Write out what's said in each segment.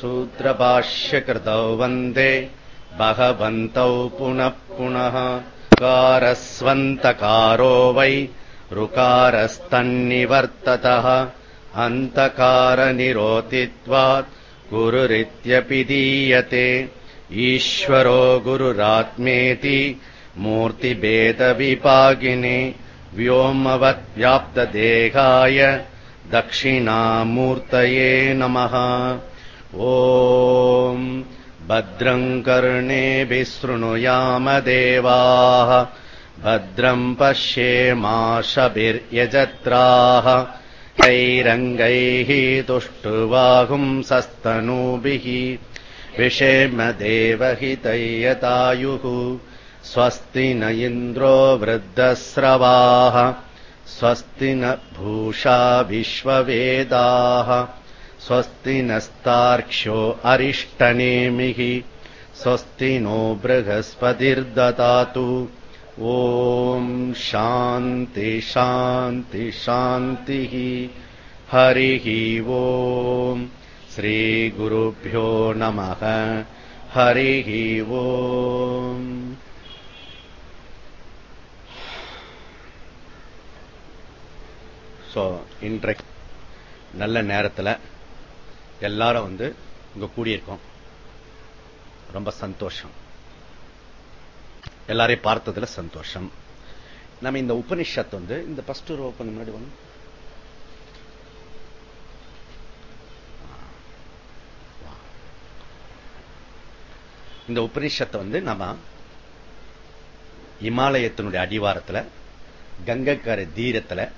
सूत्रभाष्यकृतौ वन्दे भगवन्तौ पुनः पुनः। कारस्वन्तकारो वै ऋकारस्तन्निवर्ततः। अन्तकारनिरोतित्वात् गुरुरित्यपि दीयते। ईश्वरो गुरुरात्मेति मूर्तिभेदविपागिने व्योमवद्व्याप्तदेहाय दक्षिणामूर्तये नमः ॐ भद्रम् कर्णेभिः शृणुयामदेवाः भद्रम् पश्येमाशभिर्यजत्राः कैरङ्गैः तुष्टुवाहुंसस्तनूभिः विषेमदेवहितैयतायुः स्वस्ति न इन्द्रो वृद्धस्रवाः स्वस्ति न भूषा विश्ववेदाः स्वस्ति नस्तार्क्ष्यो अरिष्टनेमिः स्वस्ति नो बृहस्पतिर्ददातु ॐ शान्ति शान्ति शान्तिः हरिः ॐ श्रीगुरुभ्यो नमः हरिः ॐ ஸோ இன்றைக்கு நல்ல நேரத்தில் எல்லாரும் வந்து இங்க கூடியிருக்கோம். ரொம்ப சந்தோஷம். எல்லாரையும் பார்த்ததுல சந்தோஷம். நம்ம இந்த உபனிஷத் வந்து இந்த பஸ்ட் ரோ கொஞ்சம் முன்னாடி வந்து இந்த உபனிஷத்தை வந்து நம்ம இமாலயத்தினுடைய அடிவாரத்துல கங்கக்கரை தீரத்துல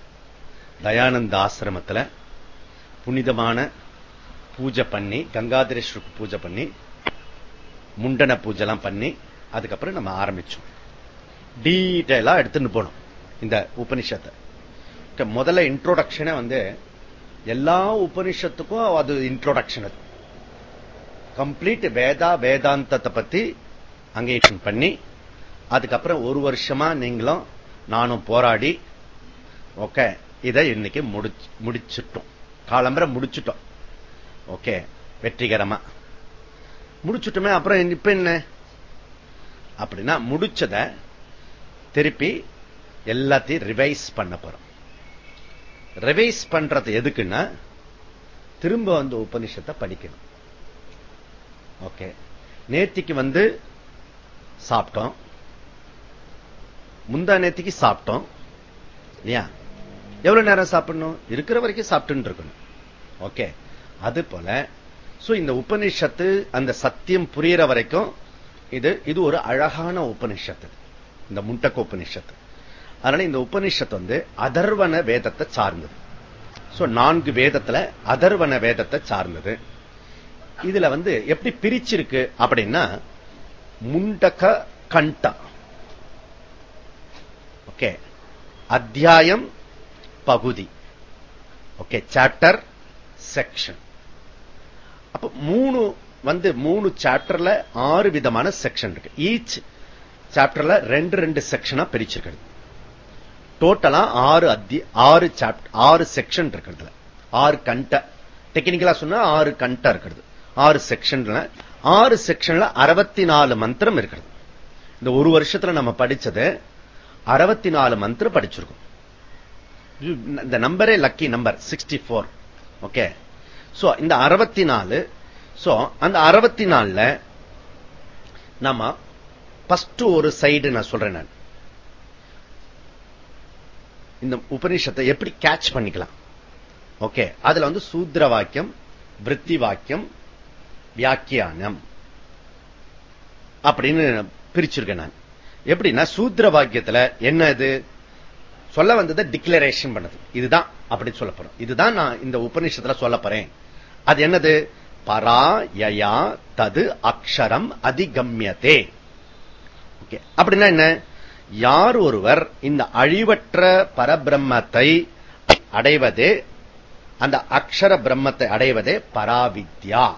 தயானந்த ஆசிரமத்துல புனிதமான பூஜை பண்ணி கங்காதரேஸ்வருக்கு பூஜை பண்ணி முண்டன பூஜைலாம் பண்ணி அதுக்கப்புறம் நம்ம ஆரம்பிச்சோம். டீட்டெயிலா எடுத்துன்னு போனோம் இந்த உபனிஷத்தை. முதல்ல இன்ட்ரோடக்ஷனே வந்து எல்லா உபனிஷத்துக்கும் அது இன்ட்ரோடக்ஷன் அது. கம்ப்ளீட் வேதா வேதாந்தத்தை பத்தி அங்கேஷன் பண்ணி அதுக்கப்புறம் ஒரு வருஷமா நீங்களும் நானும் போராடி ஓகே இதை இன்னைக்கு முடிச்சிட்டோம். காலம்பரை முடிச்சுட்டோம். ஓகே வெற்றிகரமா. முடிச்சுட்டுமே அப்புறம் இப்ப என்ன? அப்படின்னா முடிச்சத திருப்பி எல்லாத்தையும் ரிவைஸ் பண்ண போறோம். ரிவைஸ் பண்றது எதுக்குன்னா திரும்ப வந்து உபனிஷத்தை படிக்கணும். ஓகே. நேத்திக்கு வந்து சாப்பிட்டோம். முந்தா நேத்திக்கு சாப்பிட்டோம். இல்லையா? எவ்வளவு நேரம் சாப்பிடணும்? இருக்கிற வரைக்கும் சாப்பிட்டு இருக்கணும். ஓகே. அது போல இந்த உபனிஷத்து அந்த சத்தியம் புரியற வரைக்கும் இது இது ஒரு அழகான உபனிஷத்து இந்த முண்டக்க உபனிஷத்து அதனால இந்த உபனிஷத்து வந்து அதர்வன வேதத்தை சார்ந்தது. நான்கு வேதத்துல அதர்வன வேதத்தை சார்ந்தது. இதுல வந்து எப்படி பிரிச்சிருக்கு அப்படின்னா முண்டக கண்டா. ஓகே அத்தியாயம் பகுதி. ஓகே சாப்டர் செக்ஷன் அப்ப மூணு வந்து மூணு சாப்டர்ல ஆறு விதமான செக்ஷன் இருக்கு. ஈச் சாப்டர்ல ரெண்டு ரெண்டு செக்ஷனா பிரிச்சிருக்கிறது. டோட்டலா ஆறு அத்தி ஆறு சாப்டர் ஆறு செக்ஷன் இருக்கிறதுல. ஆறு கண்ட. டெக்னிக்கலா சொன்னா ஆறு கண்ட இருக்கிறது. ஆறு செக்ஷன்ல ஆறு செக்ஷன்ல அறுபத்தி நாலு மந்திரம் இருக்கிறது. இந்த ஒரு வருஷத்துல நம்ம படிச்சது அறுபத்தி நாலு மந்திரம் படிச்சிருக்கோம். இந்த நம்பரே lucky number sixty four okay so இந்த அறுபத்தி நாலு சோ அந்த அறுபத்தி நாலுல நம்ம பஸ்ட் ஒரு சைடு நான் சொல்றேன் நான். இந்த உபநிஷத்தை எப்படி கேட்ச் பண்ணிக்கலாம்? ஓகே அதுல வந்து சூத்ர வாக்கியம் விற்பி வாக்கியம் வியாக்கியானம் அப்படின்னு பிரிச்சிருக்கேன் நான். எப்படின்னா சூத்ர வாக்கியத்துல என்ன இது சொல்ல வந்ததை டிக்ளரேஷன் பண்ணது. இதுதான் அப்படின்னு சொல்ல போறோம். இதுதான் நான் இந்த உபநிஷத்துல சொல்ல போறேன். அது என்னது? பராயயா தது அக்ஷரம் அதிகம்யதே. ஓகே. அப்படின்னா என்ன? யார் ஒருவர் இந்த அழிவற்ற பரபிரம்மத்தை அடைவதே அந்த அக்ஷர பிரம்மத்தை அடைவதே பராவித்யா.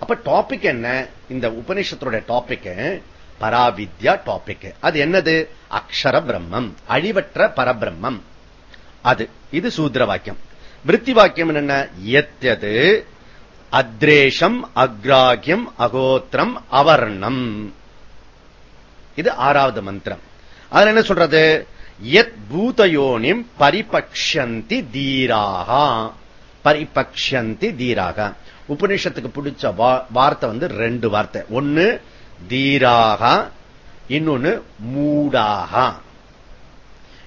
அப்ப டாபிக் என்ன? இந்த உபநிஷத்துடைய டாபிக் பராவித்யா டாபிக் அது என்னது? அக்ஷர பிரம்மம் அழிவற்ற பரபிரம்மம். அது இது சூத்திர வாக்கியம். விருத்தி வாக்கியம் என்ன எத்தது அத்ரேஷம் அக்ராகியம் அகோத்திரம் அவர்ணம். இது ஆறாவது மந்திரம். அதுல என்ன சொல்றது? எத் பூதயோனிம் பரிபக்ஷந்தி தீராக. பரிபக்ஷந்தி தீராக. உபநிஷத்துக்கு பிடிச்ச வார்த்தை வந்து ரெண்டு வார்த்தை. ஒன்னு தீராக இன்னொன்னு மூடாக.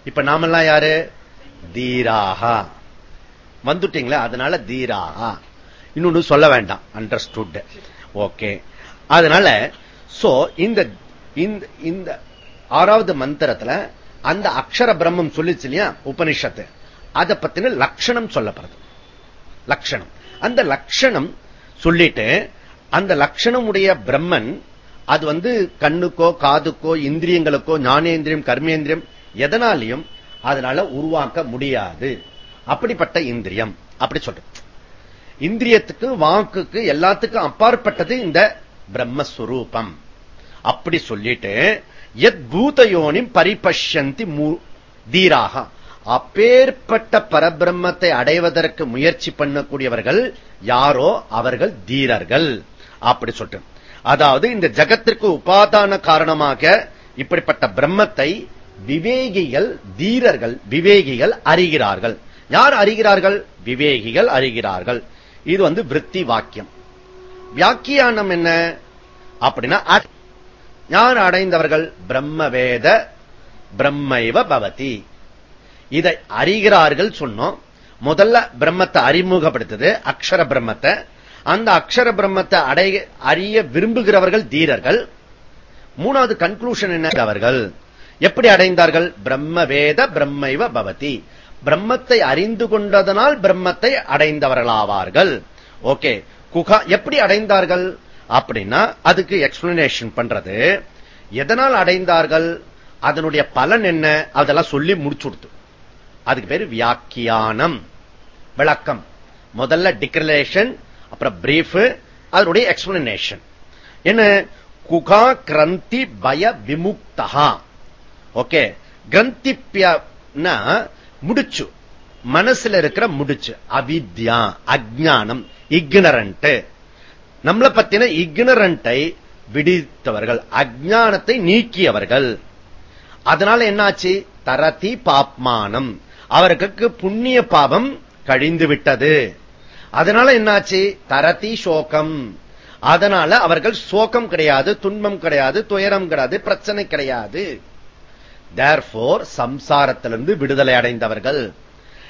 இப்ப நாமெல்லாம் யாரு? தீராக. வந்துட்டீங்களா அதனால தீரா. இன்னொன்னு சொல்ல வேண்டாம். அண்டர்ஸ்டுட் ஓகே அதனால சோ இந்த இந்த ஆறாவது மந்திரத்துல அந்த அக்ஷர பிரம்மம் சொல்லிச்சு இல்லையா உபனிஷத்து. அதை பத்தின லட்சணம் சொல்லப்படுது. லட்சணம் அந்த லட்சணம் சொல்லிட்டு அந்த லட்சணம் உடைய பிரம்மன் அது வந்து கண்ணுக்கோ காதுக்கோ இந்திரியங்களுக்கோ ஞானேந்திரியம் கர்மேந்திரியம் எதனாலையும் அதனால உருவாக்க முடியாது. அப்படிப்பட்ட இந்திரியம். அப்படி சொல்றது இந்திரியத்துக்கு வாக்குக்கு எல்லாத்துக்கும் அப்பாற்பட்டது இந்த பிரம்மஸ்வரூபம். அப்படி சொல்லிட்டு எத் பூதயோனி பரிபஷ்யந்தி தீராக. அப்பேற்பட்ட பரபிரம்மத்தை அடைவதற்கு முயற்சி பண்ணக்கூடியவர்கள் யாரோ அவர்கள் தீரர்கள். அப்படி சொல்லிட்டு அதாவது இந்த ஜகத்திற்கு உபாதான காரணமாக இப்படிப்பட்ட பிரம்மத்தை விவேகிகள் தீரர்கள் விவேகிகள் அறிகிறார்கள். யார் அறிகிறார்கள்? விவேகிகள் அறிகிறார்கள். இது வந்து விற்பி வாக்கியம். வியாக்கியானம் என்ன? அப்படின்னா யார் அடைந்தவர்கள்? பிரம்மவேத பிரம்மைவ பவதி. இதை அறிகிறார்கள் சொன்னோம். முதல்ல பிரம்மத்தை அறிமுகப்படுத்துது அக்ஷர பிரம்மத்தை. அந்த அக்ஷர பிரம்மத்தை அடைய அறிய விரும்புகிறவர்கள் தீரர்கள். மூணாவது கன்க்ளூஷன் என்ன? அவர்கள். எப்படி அடைந்தார்கள்? பிரம்மவேத பிரம்மைவ பவதி. பிரம்மத்தை அறிந்து கொண்டதனால் பிரம்மத்தை அடைந்தவர்களாவார்கள். ஓகே. குகா எப்படி அடைந்தார்கள்? அப்படின்னா அதுக்கு எக்ஸ்பிளனேஷன் பண்றது. எதனால் அடைந்தார்கள்? அதனுடைய பலன் என்ன? அதெல்லாம் சொல்லி முடிச்சு கொடுத்து. அதுக்கு பேரு வியாக்கியானம். விளக்கம். முதல்ல டிக்ளரேஷன் அப்புறம் பிரீஃப் அதனுடைய எக்ஸ்பிளனேஷன் என்ன? குகா கிரந்தி பய விமுக்தகா ஓகே. கிரந்தி முடிச்சு. மனசுல இருக்கிற முடிச்சு. அவித்யா அஜானம் இக்னரண்ட் நம்மளை பத்தின இக்னரண்டை விடித்தவர்கள் அஜானத்தை நீக்கியவர்கள். அதனால என்னாச்சு? தரதி பாப்மானம். அவருக்கு புண்ணிய பாபம் கழிந்து விட்டது. அதனால என்னாச்சு? தரதி சோகம். அதனால அவர்கள் சோகம் கிடையாது துன்பம் கிடையாது துயரம் கிடையாது பிரச்சனை கிடையாது. தேர்ஃபோர் சம்சாரத்திலிருந்து விடுதலை அடைந்தவர்கள்.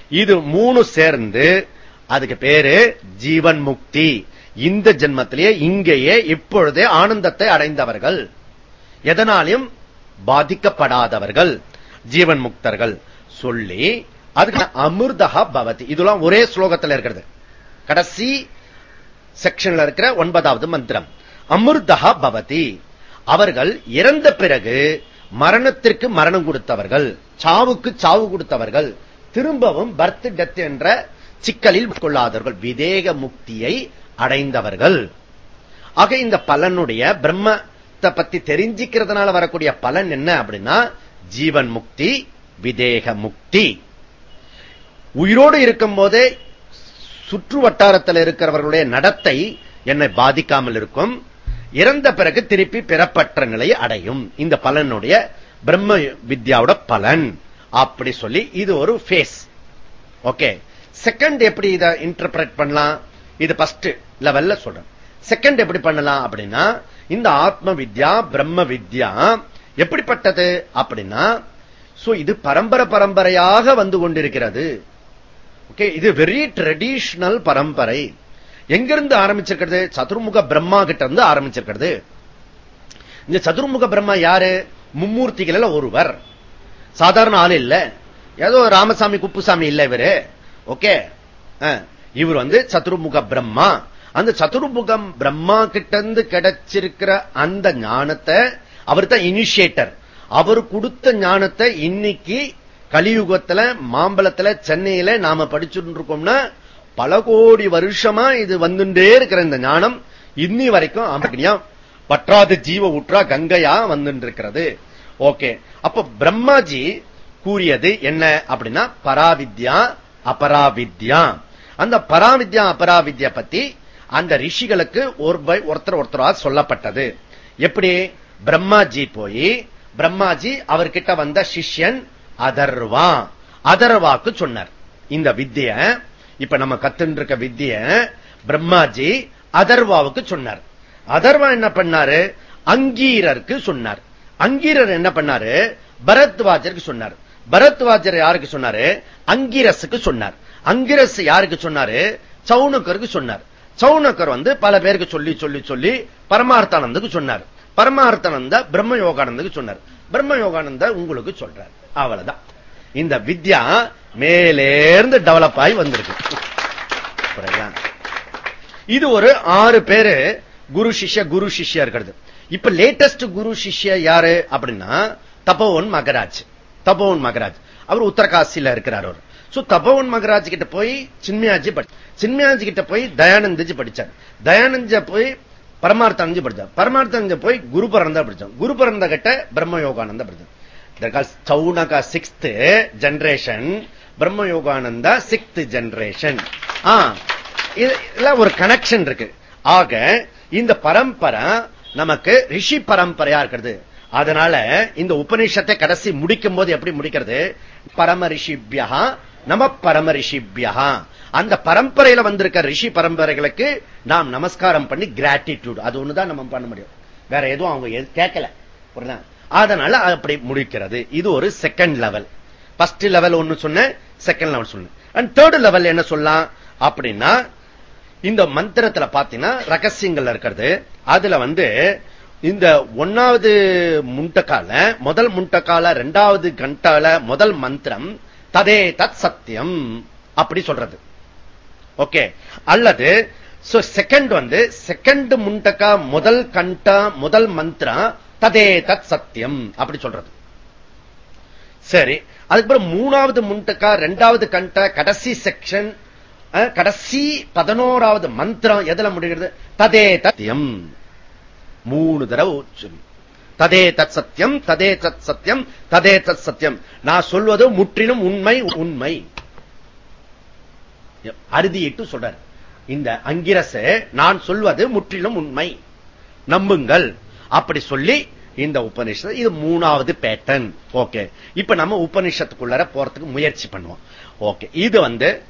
இது மூணு சேர்ந்து அதுக்கு பேரு ஜீவன் முக்தி. இந்த ஜென்மத்திலேயே இங்கேயே இப்பொழுதே ஆனந்தத்தை அடைந்தவர்கள். எதனாலையும் பாதிக்கப்படாதவர்கள் ஜீவன் முக்தர்கள். சொல்லி அதுக்கு அமிர்தகா பவதி. இதெல்லாம் ஒரே ஸ்லோகத்தில் இருக்கிறது. கடைசி செக்ஷன்ல இருக்கிற ஒன்பதாவது மந்திரம். அமிர்தகா பவதி. அவர்கள் இறந்த பிறகு மரணத்திற்கு மரணம் கொடுத்தவர்கள் சாவுக்கு சாவு கொடுத்தவர்கள் திரும்பவும் பர்த் டெத் என்ற சிக்கலில் கொள்ளாதவர்கள் விதேக முக்தியை அடைந்தவர்கள். ஆக இந்த பலனுடைய பிரம்மத்தை பத்தி தெரிஞ்சுக்கிறதுனால வரக்கூடிய பலன் என்ன அப்படின்னா ஜீவன் முக்தி விதேக முக்தி. உயிரோடு இருக்கும் போதே சுற்று வட்டாரத்தில் இருக்கிறவர்களுடைய நடத்தை என்னை பாதிக்காமல் இருக்கும். இறந்த பிறகு திருப்பி பிறப்பற்ற நிலையை அடையும். இந்த பலனுடைய பிரம்ம வித்யாவோட பலன். அப்படி சொல்லி இது ஒரு ஃபேஸ் ஓகே செகண்ட் எப்படி இதை இன்டர்பிரட் பண்ணலாம்? இது பஸ்ட் லெவல்ல சொல்றேன். செகண்ட் எப்படி பண்ணலாம் அப்படின்னா இந்த ஆத்ம வித்யா பிரம்ம வித்யா எப்படிப்பட்டது அப்படின்னா இது பரம்பரை பரம்பரையாக வந்து கொண்டிருக்கிறது. ஓகே இது வெரி ட்ரெடிஷனல் பரம்பரை. எங்கிருந்து ஆரம்பிச்சிருக்கிறது? சதுர்முக பிரம்மா கிட்ட இருந்து ஆரம்பிச்சிருக்கிறது. இந்த சதுர்முக பிரம்மா யாரு? மும்மூர்த்திகள் ஒருவர். சாதாரண ஆள் இல்ல. ஏதோ ராமசாமி குப்புசாமி இல்ல இவரு. ஓகே. இவர் வந்து சதுர்முக பிரம்மா. அந்த சதுர்முகம் பிரம்மா கிட்ட இருந்து கிடைச்சிருக்கிற அந்த ஞானத்தை அவர் தான் இனிஷியேட்டர் அவர் கொடுத்த ஞானத்தை இன்னைக்கு கலியுகத்துல மாம்பழத்துல சென்னையில நாம படிச்சுட்டு இருக்கோம்னா பல கோடி வருஷமா இது வந்துட்டே இருக்கிற இந்த ஞானம் இன்னி வரைக்கும் அப்படியா பற்றாத ஜீவ உற்றா கங்கையா வந்துட்டு இருக்கிறது ஓகே. அப்ப பிரம்மாஜி கூறியது என்ன அப்படின்னா பராவித்யா அபராவித்யா. அந்த பராவித்யா அபராவித்யா பத்தி அந்த ரிஷிகளுக்கு ஒரு ஒருத்தர் ஒருத்தரா சொல்லப்பட்டது. எப்படி? பிரம்மாஜி போய் பிரம்மாஜி அவர்கிட்ட வந்த சிஷ்யன் அதர்வா. அதர்வாக்கு சொன்னார். இந்த வித்திய இப்ப நம்ம கத்துன்னு இருக்க வித்திய பிரம்மாஜி அதர்வாவுக்கு சொன்னார். அதர்வா என்ன பண்ணாரு? அங்கீரருக்கு சொன்னார். அங்கீரர் என்ன பண்ணாரு? பரத்வாஜருக்கு சொன்னார். பரத்வாஜர் யாருக்கு சொன்னாரு? அங்கிரஸுக்கு சொன்னார். அங்கிரஸ் யாருக்கு சொன்னாரு? சவுனக்கருக்கு சொன்னார். சவுனக்கர் வந்து பல பேருக்கு சொல்லி சொல்லி சொல்லி பரமார்த்தானந்துக்கு சொன்னார். பரமார்த்தானந்த பிரம்ம யோகானந்துக்கு சொன்னார். பிரம்ம யோகானந்த உங்களுக்கு சொல்றார். அவ்வளவுதான். இந்த வித்யா மேலேர்ந்து டெவலப் ஆகி வந்திருக்கு. இது ஒரு ஆறு பேரு குரு சிஷ்ய குரு சிஷ்யா இருக்கிறது. இப்ப லேட்டஸ்ட் குரு சிஷ்ய யாரு அப்படின்னா தபோவன் மகராஜ். தபோவன் மகராஜ். அவர் உத்தரகாசியில இருக்கிறார் அவர். சோ தபோவன் மகராஜ் கிட்ட போய் சின்மயாஜி சின்மயாஜி கிட்ட போய் தயானந்தஜி படிச்சார். தயானந்த போய் பரமார்த்தானந்தி படிச்சார். பரமார்த்தானந்த போய் குரு பரந்தா படிச்சான் குரு பரந்த கிட்ட Brahma Yogananda படிச்சான் Shaunaka sixth generation Brahma Yogananda sixth generation இதுல ஒரு கனெக்ஷன் இருக்கு. ஆக இந்த பரம்பரை நமக்கு ரிஷி பரம்பரையா இருக்கிறது. அதனால இந்த உபநிஷத்தை கடைசி முடிக்கும் போது எப்படி முடிக்கிறது? பரம ரிஷிபியா நம பரம ரிஷிபியா அந்த பரம்பரையில வந்திருக்க ரிஷி பரம்பரைகளுக்கு நாம் நமஸ்காரம் பண்ணி கிராட்டிடியூட் அது ஒண்ணுதான் நம்ம பண்ண முடியும். வேற எதுவும் அவங்க கேட்கல. அதனால அப்படி முடிக்கிறது. இது ஒரு செகண்ட் லெவல் பஸ்ட் லெவல் ஒன்னு சொன்ன செகண்ட் லெவல் சொன்ன. அண்ட் தேர்ட் லெவல் என்ன சொல்லலாம்? அப்படின்னா இந்த மந்திரத்துல பாத்தீங்கன்னா ரகசியங்கள் இருக்கிறது. அதுல வந்து இந்த ஒன்னாவது முண்டக்கால முதல் முண்டக்கால ரெண்டாவது கண்டால முதல் மந்திரம் ததே தத் சத்தியம் அப்படி சொல்றது. ஓகே. அல்லது செகண்ட் வந்து செகண்ட் முண்டக்கா முதல் கண்டா முதல் மந்திரம் ததே தத் சத்தியம் அப்படி சொல்றது. சரி அதுக்கப்புறம் மூணாவது முண்டக்கா ரெண்டாவது கண்ட கடைசி செக்ஷன் கடைசி பதினோராவது மந்திரம் எதுல முடிகிறது? ததே தத்தியம் மூணு தடவை சொல்லி ததே தத் சத்தியம் ததே தத் சத்தியம் ததே தத் சத்தியம் நான் சொல்வது முற்றிலும் உண்மை உண்மை. அறுதியிட்டு சொல்றார். இந்த அங்கிரச நான் சொல்வது முற்றிலும் உண்மை. நம்புங்கள். அப்படி சொல்லி இந்த உபனிஷத்து இது மூணாவது பேட்டர்ன் ஓகே இப்ப நம்ம உபநிஷத்துக்குள்ளார போறதுக்கு முயற்சி பண்ணுவோம். ஓகே இது வந்து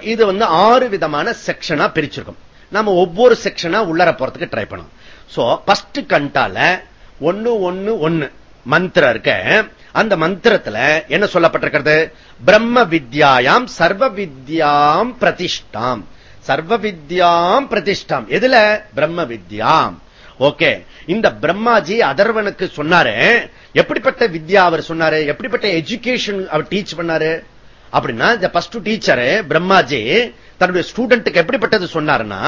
இது வந்து ஆறு விதமான செக்ஷனா பிரிச்சிருக்கும். நம்ம ஒவ்வொரு செக்ஷனா உள்ளர போறதுக்கு ட்ரை பண்ணுவோம் சோ பஸ்ட் கண்டால ஒன்னு ஒன்னு ஒன்னு மந்திரம் இருக்க. அந்த மந்திரத்துல என்ன சொல்லப்பட்டிருக்கிறது? பிரம்ம வித்யாயாம் சர்வ வித்யாம் பிரதிஷ்டாம். சர்வ வித்யாம் பிரதிஷ்டாம். எதுல? பிரம்ம வித்யாம். ஓகே. இந்த பிரம்மாஜி அதர்வனுக்கு சொன்னாரு எப்படிப்பட்ட வித்யா அவர் சொன்னாரு எப்படிப்பட்ட எஜுகேஷன் அவர் டீச் பண்ணாரு? அப்படின்னா இந்த பஸ்ட் டீச்சரு பிரம்மாஜி தன்னுடைய ஸ்டூடெண்ட்டுக்கு எப்படிப்பட்டது சொன்னாருன்னா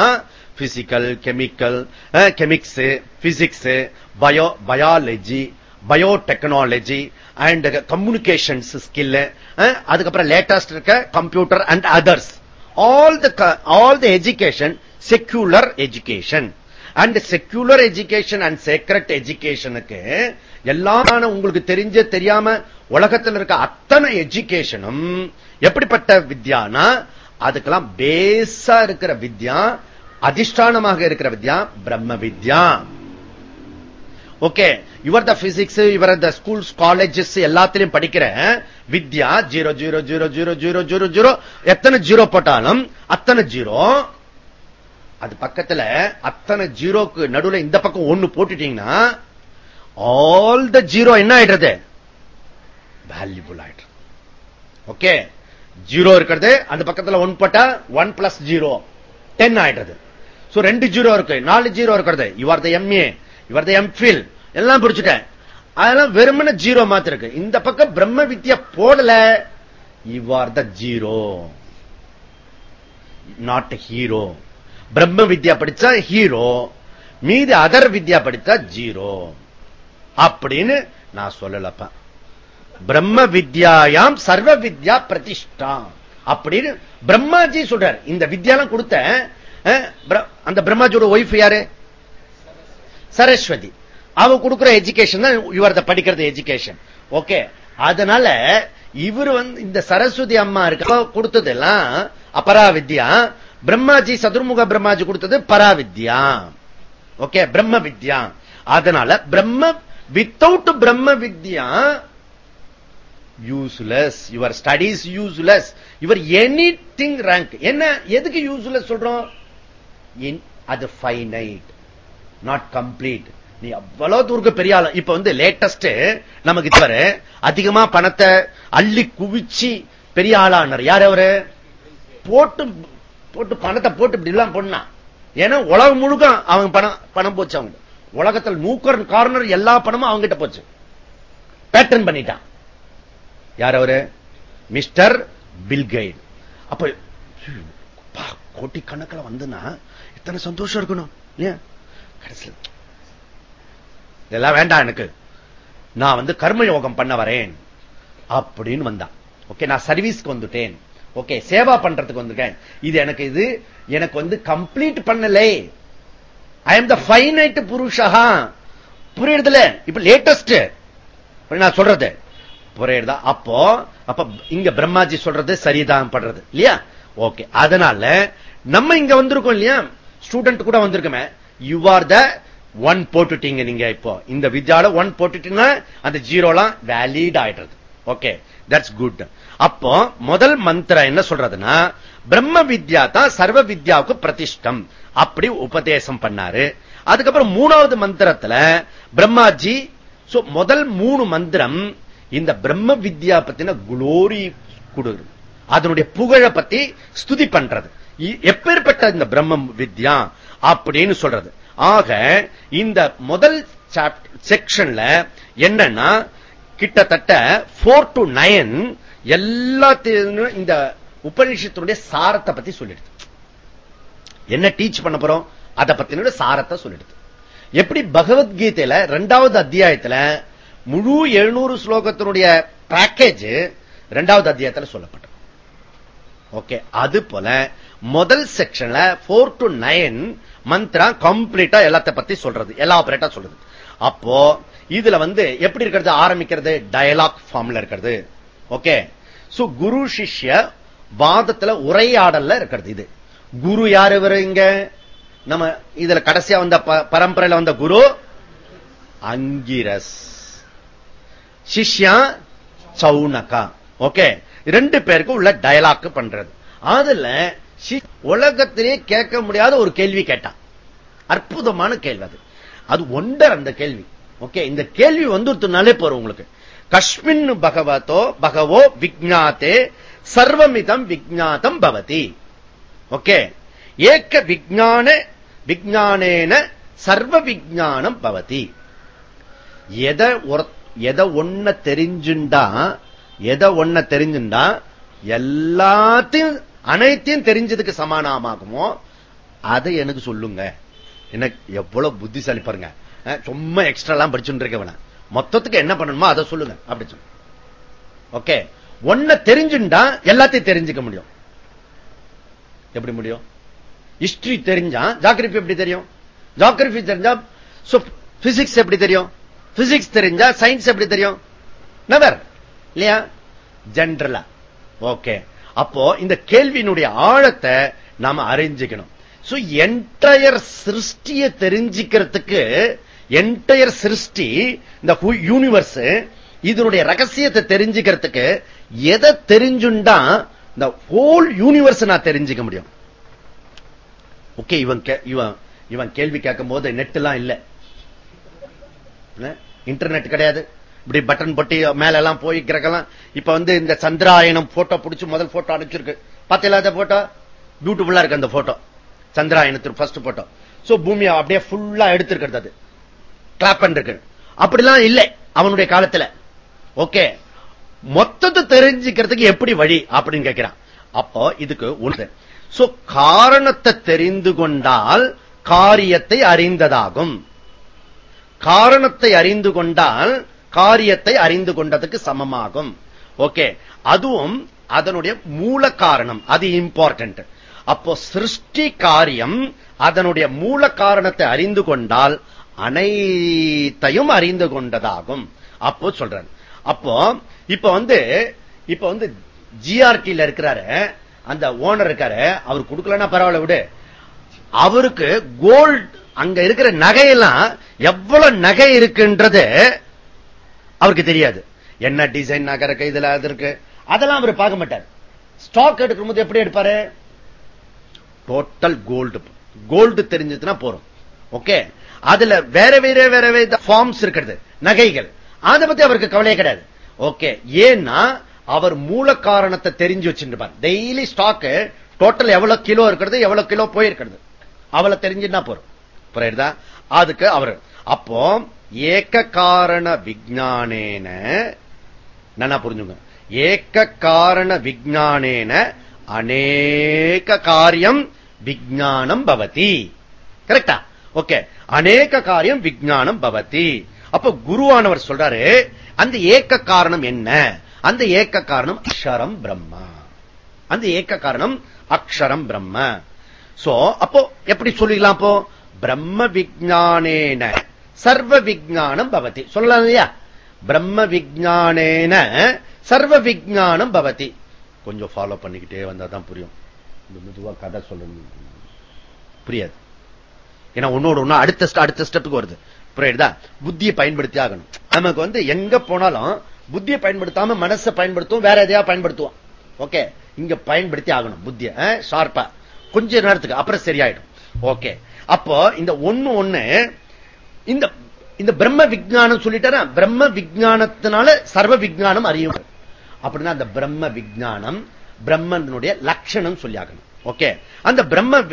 physical chemical கெமிக்ஸ் physics bio biology biotechnology and communications skill அதுக்கப்புறம் லேட்டஸ்ட் இருக்க computer and others all the all the education secular education and secular education and sacred எஜுகேஷனுக்கு எல்லாம் உங்களுக்கு தெரிஞ்ச தெரியாம உலகத்தில் இருக்க அத்தனை எஜுகேஷனும் எப்படிப்பட்ட வித்யானா அதுக்கெல்லாம் பேஸா இருக்கிற வித்யா அதிஷ்டானமாக இருக்கிற வித்யா பிரம்ம வித்யா. ஓகே இவர் த பிசிக்ஸ் இவர் த ஸ்கூல்ஸ் காலேஜஸ் எல்லாத்திலையும் படிக்கிற வித்யா zero zero zero zero zero zero zero எத்தனை ஜீரோ போட்டாலும் அத்தனை ஜீரோ அது பக்கத்துல அத்தனை ஜீரோக்கு நடுவில் இந்த பக்கம் ஒண்ணு போட்டுட்டீங்கன்னா ஆல் த ஜீரோ என்ன ஆயிடுறது? வேல்யூபுல் ஆயிடுறது. ஓகே ஜீரோ இருக்கிறது அந்த பக்கத்துல ஒன் போட்டா ஒன் பிளஸ் ஜீரோ டென் ஆயிடுறது. ரெண்டு ஜீரோ இருக்கு நாலு ஜீரோ இருக்கிறது. இவர் த எம்ஏ இவர் த எம்ஃபில் எல்லாம் பிடிச்சிட்டேன். அதெல்லாம் வெறுமன ஜீரோ மாத்திருக்கு இந்த பக்கம் பிரம்ம வித்யா போடல. இவ்வார் த ஜீரோ நாட் ஹீரோ பிரம்ம வித்யா படிச்சா ஹீரோ மீதி அதர் வித்யா படிச்சா ஜீரோ அப்படின்னு நான் சொல்லலப்பா. பிரம்ம வித்யாயாம் சர்வ வித்யா பிரதிஷ்டா அப்படின்னு பிரம்மாஜி சொல்றார். இந்த வித்யாலாம் கொடுத்த அந்த பிரம்மாஜியோட ஒய்ஃப் யாரு? சரஸ்வதி. அவ கொடுக்கிற எஜுகேஷன் தான் இவர் படிக்கிறது எஜுகேஷன் ஓகே அதனால இவர் வந்து இந்த சரஸ்வதி அம்மா இருக்க கொடுத்ததெல்லாம் அபரா வித்யா பிரம்மாஜி சதுர்முக பிரம்மாஜி கொடுத்தது பராவித்யா. ஓகே பிரம்ம வித்யா அதனால பிரம்ம வித்தவுட் பிரம்ம வித்யா useless your studies useless your anything rank என்ன எதுக்கு யூஸ்லெஸ் சொல்றோம்? அது ஃபைனைட் நாட் கம்ப்ளீட் நீ அவ்வளவு தூருக்கு பெரிய ஆளும் இப்ப வந்து லேட்டஸ்ட் நமக்கு தவிர அதிகமா பணத்தை அள்ளி குவிச்சு பெரிய ஆளானார் யார் அவரு? போட்டு போட்டு பணத்தை போட்டு இப்படி எல்லாம் பண்ணான் ஏன்னா உலகம் முழுக்க அவங்க பணம் பணம் போச்சு அவங்க உலகத்தில் நூக்கர் கார்னர் எல்லா பணமும் அவங்க கிட்ட போச்சு. பேட்டர்ன் பண்ணிட்டான். யார் அவரு? மிஸ்டர் பில்கைட் அப்ப கோட்டி கணக்கில் வந்துன்னா எத்தனை சந்தோஷம் இருக்கணும் இல்லையா? கடைசியில் இதெல்லாம் வேண்டாம் எனக்கு. நான் வந்து கர்ம யோகம் பண்ண வரேன் அப்படின்னு வந்தான். ஓகே நான் சர்வீஸ்க்கு வந்துட்டேன். ஓகே சேவா பண்றதுக்கு வந்திருக்கேன். இது எனக்கு இது எனக்கு வந்து கம்ப்ளீட் பண்ணலை. ஐ எம் த ஃபைனைட் புருஷா புரியுதுல இப்ப லேட்டஸ்ட் நான் சொல்றது. புரியுதா அப்போ அப்ப இங்க பிரம்மாஜி சொல்றது சரிதான் படுறது இல்லையா? ஓகே அதனால நம்ம இங்க வந்திருக்கோம் இல்லையா? ஸ்டூடெண்ட் கூட வந்திருக்கோமே. யூ ஆர் த ஒன் போட்டுட்டீங்க நீங்க இப்போ. இந்த வித்யால ஒன் போட்டுட்டீங்கன்னா அந்த ஜீரோலாம் வேலிட் ஆயிடுறது. ஓகே தட்ஸ் குட் அப்போ முதல் மந்திரம் என்ன சொல்றதுன்னா பிரம்ம வித்யா தான் சர்வ வித்யாவுக்கு பிரதிஷ்டம். அப்படி உபதேசம் பண்ணாரு. அதுக்கப்புறம் மூணாவது மந்திரத்துல பிரம்மாஜி முதல் மூணு மந்திரம் இந்த பிரம்ம வித்யா பத்தின குளோரி கொடுக்குது அதனுடைய புகழ பத்தி ஸ்துதி பண்றது. எப்பேற்பட்ட இந்த பிரம்ம வித்யா அப்படின்னு சொல்றது. ஆக இந்த முதல் செக்ஷன்ல என்னன்னா கிட்டத்தட்ட போர் டு நயன் எல்லாத்தையும் இந்த உபநிஷத்தினுடைய சாரத்தை பத்தி சொல்லிடுது. என்ன டீச் பண்ண போறோம்? அதை பத்தின சாரத்தை சொல்லிடுது. எப்படி பகவத்கீதையில ரெண்டாவது அத்தியாயத்துல முழு எழுநூறு ஸ்லோகத்தினுடைய பேக்கேஜ் ரெண்டாவது அத்தியாயத்துல சொல்லப்பட்டது. ஓகே அது போல முதல் செக்ஷன்ல போர் டு நைன் மந்த்ரா கம்ப்ளீட்டா எல்லாத்த பத்தி சொல்றது. எலாபரேட்டா சொல்றது. அப்போ இதுல வந்து எப்படி இருக்கிறது? ஆரம்பிக்கிறது? டயலாக் ஃபார்ம்ல இருக்கிறது. ஓகே சோ குரு சிஷ்ய வாதத்துல உரையாடல்ல இருக்கிறது இது குரு யாரு இங்க நம்ம இதுல கடைசியா வந்த ப- பரம்பரையில வந்த குரு அங்கிரஸ் சிஷ்யா சவுனகா ஓகே ரெண்டு பேருக்கும் உள்ள டயலாக் பண்றது அதுல உலகத்திலே கேட்க முடியாத ஒரு கேள்வி கேட்டான் அற்புதமான கேள்வி அது அது ஒண்டர் அந்த கேள்வி ஓகே இந்த கேள்வி வந்துருத்துனாலே போறோம் உங்களுக்கு கஷ்மின் பகவதோ பகவோ விஜாத்தே சர்வமிதம் விஜாத்தம் பவதி. ஓகே? ஏக்க விஜான விஜானேன சர்வ விஜானம் பவதி. எதை எதை ஒன்ன தெரிஞ்சுண்டா எதை ஒன்ன தெரிஞ்சுண்டா எல்லாத்தையும் அனைத்தையும் தெரிஞ்சதுக்கு சமானமாகுமோ அதை எனக்கு சொல்லுங்க. எனக்கு எவ்வளவு புத்திசாலி பாருங்க. சும்மா எக்ஸ்ட்ரா எல்லாம் படிச்சுட்டு இருக்கவன மொத்தத்துக்கு என்ன பண்ணணுமோ அதை சொல்லுங்க. அப்படி சொல்லு. ஓகே ஒன்ன தெரிஞ்சுண்டா எல்லாத்தையும் தெரிஞ்சுக்க முடியும். எப்படி முடியும்? ஹிஸ்டரி தெரிஞ்சா ஜாகிரபி எப்படி தெரியும்? ஜாகிரபி தெரிஞ்சா பிசிக்ஸ் எப்படி தெரியும்? பிசிக்ஸ் தெரிஞ்சா சயின்ஸ் எப்படி தெரியும்? நவர் இல்லையா? ஜென்ரலா ஓகே அப்போ இந்த கேள்வியினுடைய ஆழத்தை நாம அறிஞ்சுக்கணும். சோ என்டையர் சிருஷ்டியை தெரிஞ்சுக்கிறதுக்கு என்டையர் சிருஷ்டி இந்த யூனிவர்ஸ் இதனுடைய ரகசியத்தை தெரிஞ்சுக்கிறதுக்கு எதை தெரிஞ்சுண்டா இந்த ஹோல் யூனிவர்ஸ் நான் தெரிஞ்சுக்க முடியும். ஓகே இவன் கே- இவன் இவன் கேள்வி கேட்கும் போது நெட் எல்லாம் இல்ல இன்டர்நெட் கிடையாது. இப்படி பட்டன் பொட்டி மேல எல்லாம் போய் கிரகலாம். இப்ப வந்து இந்த சந்திராயனம் போட்டோ பிடிச்சு முதல் போட்டோ அனுப்பிச்சிருக்கு. பாத்தீங்களா அந்த போட்டோ பியூட்டிஃபுல்லா இருக்கு அந்த போட்டோ சந்திராயனத்துக்கு ஃபர்ஸ்ட் போட்டோ சோ பூமியை அப்படியே ஃபுல்லா எடுத்திருக்கிறது அது. கிளாப் பண்ணிருக்கு அப்படிலாம் இல்லை அவனுடைய காலத்துல. ஓகே மொத்தத்தை தெரிஞ்சுக்கிறதுக்கு எப்படி வழி அப்படின்னு கேட்கிறான். அப்போ இதுக்கு ஒன்று சோ காரணத்தை தெரிந்து கொண்டால் காரியத்தை அறிந்ததாகும். காரணத்தை அறிந்து கொண்டால் காரியத்தை அறிந்து கொண்டதுக்கு சமமாகும். ஓகே அதுவும் அதனுடைய மூல காரணம். அது இம்பார்ட்டன்ட் அப்போ சிருஷ்டி காரியம் அதனுடைய மூல காரணத்தை அறிந்து கொண்டால் அனைத்தையும் அறிந்து கொண்டதாகும். அப்போ சொல்றாரு அப்போ இப்ப வந்து இப்ப வந்து ஜிஆர்டில இருக்கிறாரு அந்த ஓனர் இருக்காரு அவர் கொடுக்கலன்னா பரவாயில்ல விடு. அவருக்கு கோல்ட் அங்க இருக்கிற நகையெல்லாம் எவ்வளவு நகை இருக்குன்றது அவருக்கு தெரியாது. என்ன டிசைன் நகை இருக்கு இதுல அது இருக்கு. அதெல்லாம் அவர் பார்க்க மாட்டார். ஸ்டாக் எடுக்கும் போது எப்படி எடுப்பாரு? டோட்டல் கோல்டு கோல்டு தெரிஞ்சதுன்னா போறோம் ஓகே அதுல வேற வேற வேற வேற ஃபார்ம்ஸ் இருக்கிறது நகைகள். அதை பத்தி அவருக்கு கவலையே கிடையாது. ஓகே ஏன்னா அவர் மூல காரணத்தை தெரிஞ்சு வச்சிருப்பார். டெய்லி ஸ்டாக் டோட்டல் எவ்வளவு கிலோ இருக்கிறது எவ்வளவு கிலோ போயிருக்கிறது. அவளை தெரிஞ்சுன்னா போறோம். புரியுதா? அதுக்கு அவர் அப்போ ஏக்க காரண விஜானேன நல்லா புரிஞ்சுங்க. ஏக்க காரண விஜானேன அநேக காரியம் விஜானம் பவதி. கரெக்டா ஓகே. அநேக காரியம் விஜானம் பவதி. அப்ப குருவானவர் சொல்றாரு அந்த ஏக்க காரணம் என்ன? அந்த ஏக்க காரணம் அக்ஷரம் பிரம்மா. அந்த ஏக்க காரணம் அக்ஷரம் பிரம்ம. சோ அப்போ எப்படி சொல்லிக்கலாம் அப்போ? பிரம்ம விஜானேன சர்வ விஜானம் பவதி. சொல்லலாம் இல்லையா? பிரம்ம விஜானேன சர்வ விஜானம் பவதி. கொஞ்சம் ஃபாலோ பண்ணிக்கிட்டே வந்தா தான் புரியும். மெதுவா கதை சொல்லணும். புரியாது. ஏன்னா ஒன்னோட ஒண்ணு அடுத்த அடுத்த ஸ்டெப்புக்கு வருது. புரியுதா புத்தியை பயன்படுத்தி ஆகணும். நமக்கு வந்து எங்க போனாலும் புத்தியை பயன்படுத்தாம மனசை பயன்படுத்துவோம் வேற எதையா பயன்படுத்துவோம். ஓகே? இங்க பயன்படுத்தி ஆகணும் புத்திய. ஷார்ப்பா கொஞ்ச நேரத்துக்கு அப்புறம் சரியாயிடும். ஓகே? அப்போ இந்த ஒண்ணு ஒண்ணு இந்த இந்த பிரம்ம விஜானம் சொல்லிட்டா பிரம்ம விஜானத்தினால சர்வ விஜானம் அறியும். அப்படின்னா அந்த பிரம்ம விஜானம் பிரம்மனுடைய லட்சணம் சொல்லியாகணும் ஓகே? அந்த பிரம்ம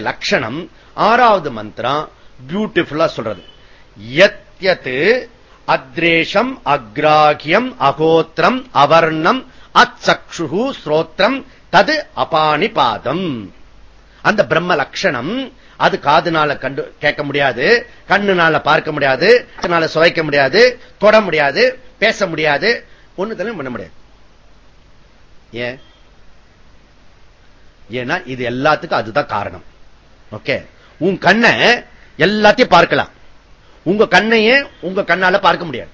லட்சணம் ஆறாவது மந்திரம் பியூட்டிஃபுல்லா சொல்றது. எத்யத்து அத்ரேஷம் அக்ராகியம் அகோத்திரம் அவர்ணம் அச்சக்ஷு ஸ்ரோத்திரம் தது அபாணி பாதம் அந்த பிரம்ம லட்சணம் அது காதுனால கண்டு கேட்க முடியாது கண்ணுனால பார்க்க முடியாது சுவைக்க முடியாது தொட முடியாது பேச முடியாது ஒண்ணு பண்ண முடியாது. ஏன்? ஏன்னா இது எல்லாத்துக்கும் அதுதான் காரணம். ஓகே உன் கண்ணை எல்லாத்தையும் பார்க்கலாம். உங்க கண்ணையே உங்க கண்ணால பார்க்க முடியாது.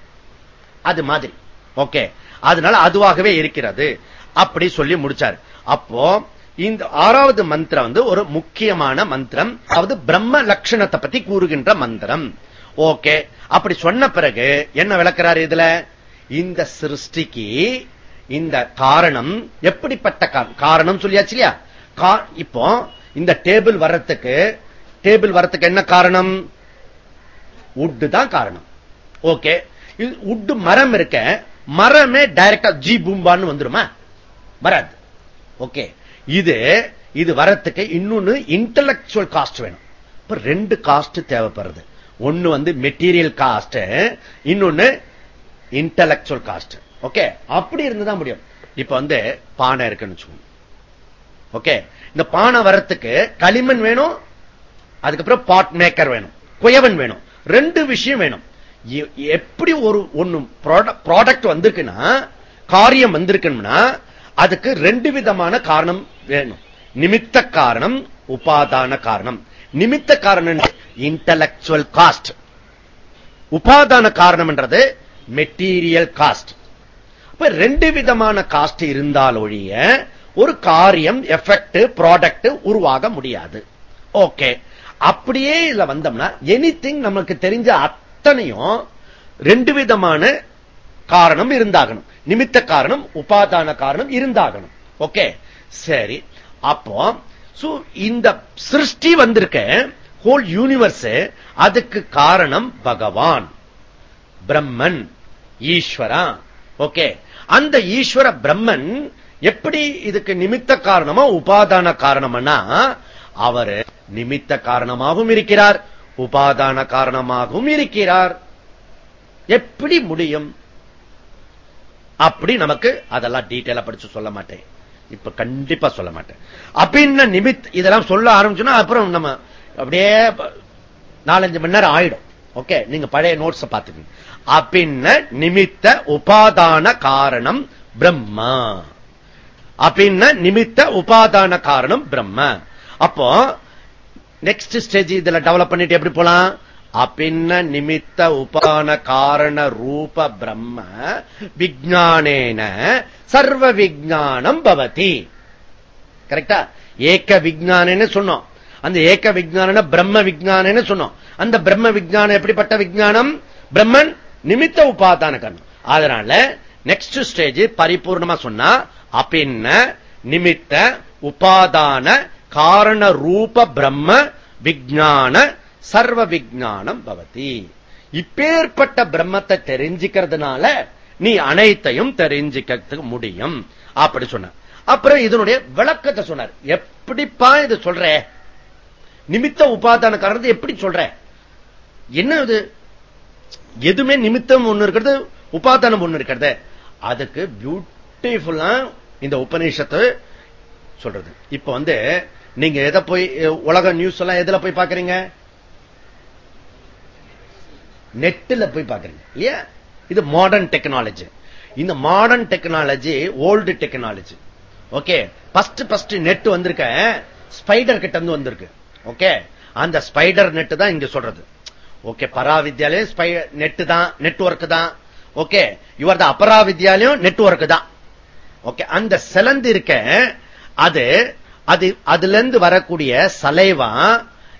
அது மாதிரி. ஓகே அதனால அதுவாகவே இருக்கிறது. அப்படி சொல்லி முடிச்சார். அப்போ இந்த ஆறாவது மந்திரம் வந்து ஒரு முக்கியமான மந்திரம். அதாவது பிரம்ம லட்சணத்தை பத்தி கூறுகின்ற மந்திரம். ஓகே அப்படி சொன்ன பிறகு என்ன விளக்குறாரு இதுல? இந்த சிருஷ்டிக்கு இந்த காரணம் எப்படிப்பட்ட காரணம் சொல்லியாச்சு இல்லையா? இப்போ இந்த டேபிள் வர்றதுக்கு டேபிள் வர்றதுக்கு என்ன காரணம்? உட்டு தான் காரணம். ஓகே. உட்டு மரம் இருக்க மரமே டைரக்டா ஜி பூம்பான்னு வந்துருமா? வராது. ஓகே. இது இது வரத்துக்கு இன்னொன்னு இன்டலக்சுவல் காஸ்ட் வேணும். இப்ப ரெண்டு காஸ்ட் தேவைப்படுறது ஒன்னு வந்து மெட்டீரியல் காஸ்ட் இன்னொன்னு இன்டலக்சுவல் காஸ்ட் ஓகே. அப்படி இருந்துதான் முடியும். இப்ப வந்து பானை இருக்குன்னு வச்சுக்கோங்க. ஓகே? இந்த பானை வரத்துக்கு களிமண் வேணும் அதுக்கப்புறம் பாட் மேக்கர் வேணும் குயவன் வேணும். ரெண்டு விஷயம் வேணும். எப்படி ஒரு ஒண்ணு ப்ராடக்ட் வந்திருக்குன்னா காரியம் வந்திருக்குன்னா அதுக்கு ரெண்டு விதமான காரணம் வேணும். நிமித்த காரணம் உபாதான காரணம். நிமித்த காரணம் இன்டலக்சுவல் காஸ்ட் உபாதான காரணம் என்றது மெட்டீரியல் காஸ்ட் இப்ப ரெண்டு விதமான காஸ்ட் இருந்தால் ஒழிய ஒரு காரியம் எஃபெக்ட் ப்ராடக்ட் உருவாக முடியாது. ஓகே அப்படியே இதுல வந்தோம்னா எனி திங் நமக்கு தெரிஞ்ச அத்தனையும் ரெண்டு விதமான காரணம் இருந்தாகணும். நிமித்த காரணம் உபாதான காரணம் இருந்தாகணும். ஓகே சரி. அப்போ இந்த சிருஷ்டி வந்திருக்க ஹோல் யூனிவர்ஸ் அதுக்கு காரணம் பகவான். பிரம்மன் ஈஸ்வரா. ஓகே அந்த ஈஸ்வர பிரம்மன் எப்படி இதுக்கு நிமித்த காரணமா உபாதான காரணம்னா அவர் நிமித்த காரணமாகவும் இருக்கிறார் உபாதான காரணமாகவும் இருக்கிறார். எப்படி முடியும்? அப்படி நமக்கு அதெல்லாம் டீட்டெயிலா படிச்சு சொல்ல மாட்டேன். இப்ப கண்டிப்பா சொல்ல மாட்டேன். அப்படின்னு நிமித் இதெல்லாம் சொல்ல ஆரம்பிச்சோன்னா அப்புறம் நம்ம அப்படியே நாலஞ்சு மணி நேரம் ஆயிடும். ஓகே நீங்க பழைய நோட்ஸ் பாத்துக்கீங்க அப்படின்னு நிமித்த உபாதான காரணம் பிரம்மா. அப்படின்னா நிமித்த உபாதான காரணம் பிரம்ம. அப்போ நெக்ஸ்ட் ஸ்டேஜ் இதுல டெவலப் பண்ணிட்டு எப்படி போலாம்? அப்பின்ன நிமித்த உபான காரண ரூப பிரம்ம விஜானேன சர்வ விஜானம் பவதி. கரெக்டா ஏக்க விஜானன்னு சொன்னோம். அந்த ஏக்க விஜான பிரம்ம விஜானன்னு சொன்னோம். அந்த பிரம்ம விஜானம் எப்படிப்பட்ட விஜானம் பிரம்மன் நிமித்த உபாதான காரணம். அதனால நெக்ஸ்ட் ஸ்டேஜ் பரிபூர்ணமா சொன்னா அப்பின்ன நிமித்த உபாதான காரண ரூப பிரம்ம விஜான சர்வ விஜானம் பவதி. இப்பேற்பட்ட பிரம்மத்தை தெரிஞ்சுக்கிறதுனால நீ அனைத்தையும் தெரிஞ்சுக்கிறதுக்கு முடியும். அப்படி சொன்ன அப்புறம் இதனுடைய விளக்கத்தை சொன்னார். எப்படிப்பா இது சொல்ற? நிமித்த உபாதான காரணத்தை எப்படி சொல்ற? என்ன இது? எதுவுமே நிமித்தம் ஒண்ணு இருக்கிறது உபாதானம் ஒண்ணு இருக்கிறது. அதுக்கு பியூட்டிஃபுல்லா இந்த உபநிஷத்து சொல்றது. இப்ப வந்து நீங்க எதை போய் உலக நியூஸ் எல்லாம் எதுல போய் பாக்குறீங்க நெட்டில் போய் பாக்குறீங்க இல்லையா? இது மாடர்ன் டெக்னாலஜி இந்த modern technology old technology okay first first net வந்திருக்க ஸ்பைடர் கிட்ட இருந்து வந்திருக்கு. ஓகே அந்த ஸ்பைடர் நெட் தான் இங்க சொல்றது. ஓகே பரா ஸ்பை நெட் தான் நெட்ஒர்க் தான். ஓகே இவர் தான் அபரா வித்யாலயம் நெட்ஒர்க் தான். ஓகே அந்த சிலந்து இருக்க அது அது அதுல இருந்து வரக்கூடிய சலைவா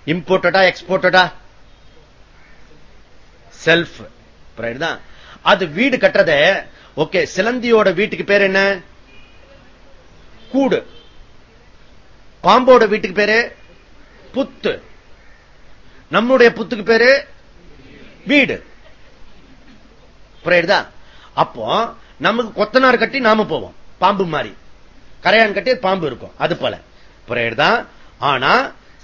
இம்போர்ட்டடா எக்ஸ்போர்ட்டடா செல்ஃப் தான். அது வீடு கட்டுறத ஓகே சிலந்தியோட வீட்டுக்கு பேர் என்ன? கூடு. பாம்போட வீட்டுக்கு பேரு? புத்து. நம்முடைய புத்துக்கு பேரு? வீடு. புரியுதா அப்போ நமக்கு கொத்தனார் கட்டி நாம போவோம். பாம்பு மாதிரி. கரையான் கட்டி பாம்பு இருக்கும். அது போல. புரியுதா ஆனா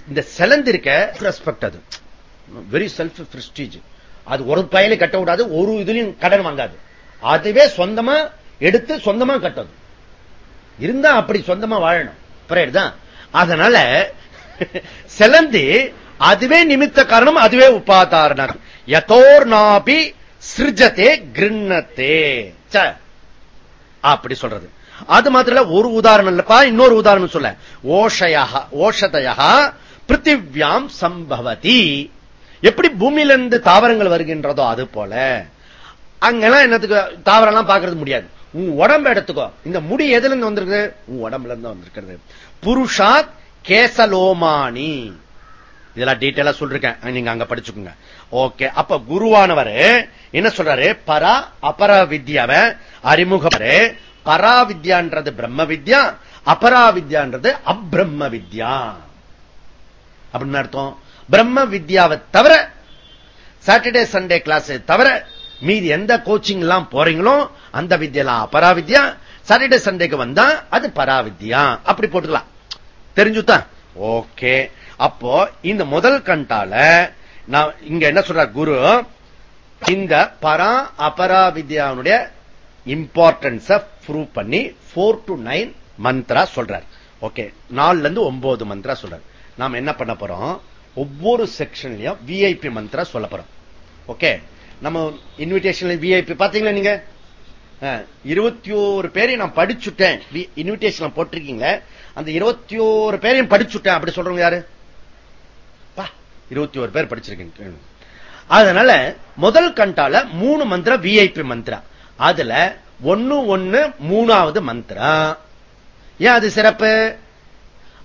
இந்த செலந்திருக்க ரெஸ்பெக்ட் அது. வெரி செல்ஃப் பிரஸ்டீஜ் அது ஒரு பயல கட்ட விடாது ஒரு இதுலயும் கடன் வாங்காது. அதுவே சொந்தமா எடுத்து சொந்தமா கட்டது இருந்தா அப்படி சொந்தமா வாழணும். புரியுதா அதனால செலந்தி அதுவே நிமித்த காரணம் அதுவே உபாதாரணம். எதோர் நாபி சிருஜத்தே கிருண்ணத்தே. அப்படி சொல்றது. அது மாத்திர ஒரு உதாரணம் இல்லப்பா இன்னொரு உதாரணம் சொல்ல. ஓஷயா ஓஷதையா பிருத்திவியாம் சம்பவதி. எப்படி பூமியிலிருந்து தாவரங்கள் வருகின்றதோ அது போல. அங்கெல்லாம் என்னத்துக்கு தாவரம் எல்லாம் பாக்குறது முடியாது. உன் உடம்பு எடுத்துக்கோ. இந்த முடி எதுல இருந்து வந்திருக்கு உன் உடம்புல இருந்து வந்திருக்கிறது. புருஷாத் கேசலோமானி. இதெல்லாம் டீட்டெயிலா சொல்லிருக்கேன். நீங்க அங்க படிச்சுக்கோங்க. ஓகே அப்ப குருவானவர் என்ன சொல்றாரு? பரா அபரா வித்யாவ அறிமுகவரு. பரா வித்யான்றது பிரம்ம வித்யா அபரா வித்யான்றது அப்ரம்ம வித்யா. அப்படின்னு அர்த்தம். பிரம்ம வித்யாவை தவிர சாட்டர்டே சண்டே கிளாஸ் தவிர மீதி எந்த கோச்சிங் எல்லாம் போறீங்களோ அந்த வித்யெல்லாம் அபரா வித்யா. சாட்டர்டே சண்டேக்கு வந்தா அது பராவித்யா அப்படி போட்டுக்கலாம். தெரிஞ்சுதான் ஓகே அப்போ இந்த முதல் கண்டால நான் இங்க என்ன சொல்ற குரு? இந்த பரா அபரா வித்யாவுடைய இம்பார்ட்டன்ஸ் ப்ரூவ் பண்ணி போர் டு நைன் மந்த்ரா சொல்றார். ஓகே நாலுல இருந்து ஒன்பது மந்த்ரா சொல்றார். நாம் என்ன பண்ண போறோம்? ஒவ்வொரு செக்ஷன்லயும் விஐபி மந்த்ரா சொல்ல போறோம். ஓகே நம்ம இன்விடேஷன்ல விஐபி பாத்தீங்களா நீங்க? இருபத்தி ஓரு பேரையும் நான் படிச்சுட்டேன். இன்விடேஷன் போட்டிருக்கீங்க அந்த இருபத்தி ஓரு பேரையும் படிச்சுட்டேன். அப்படி சொல்றவங்க யாரு? இருபத்தி ஒரு பேர் படிச்சிருக்கேன். அதனால முதல் கண்டால மூணு மந்திரம் விஐபி மந்திரம் அதுல ஒன்னு ஒன்னு மூணாவது மந்திரா. ஏன் அது சிறப்பு?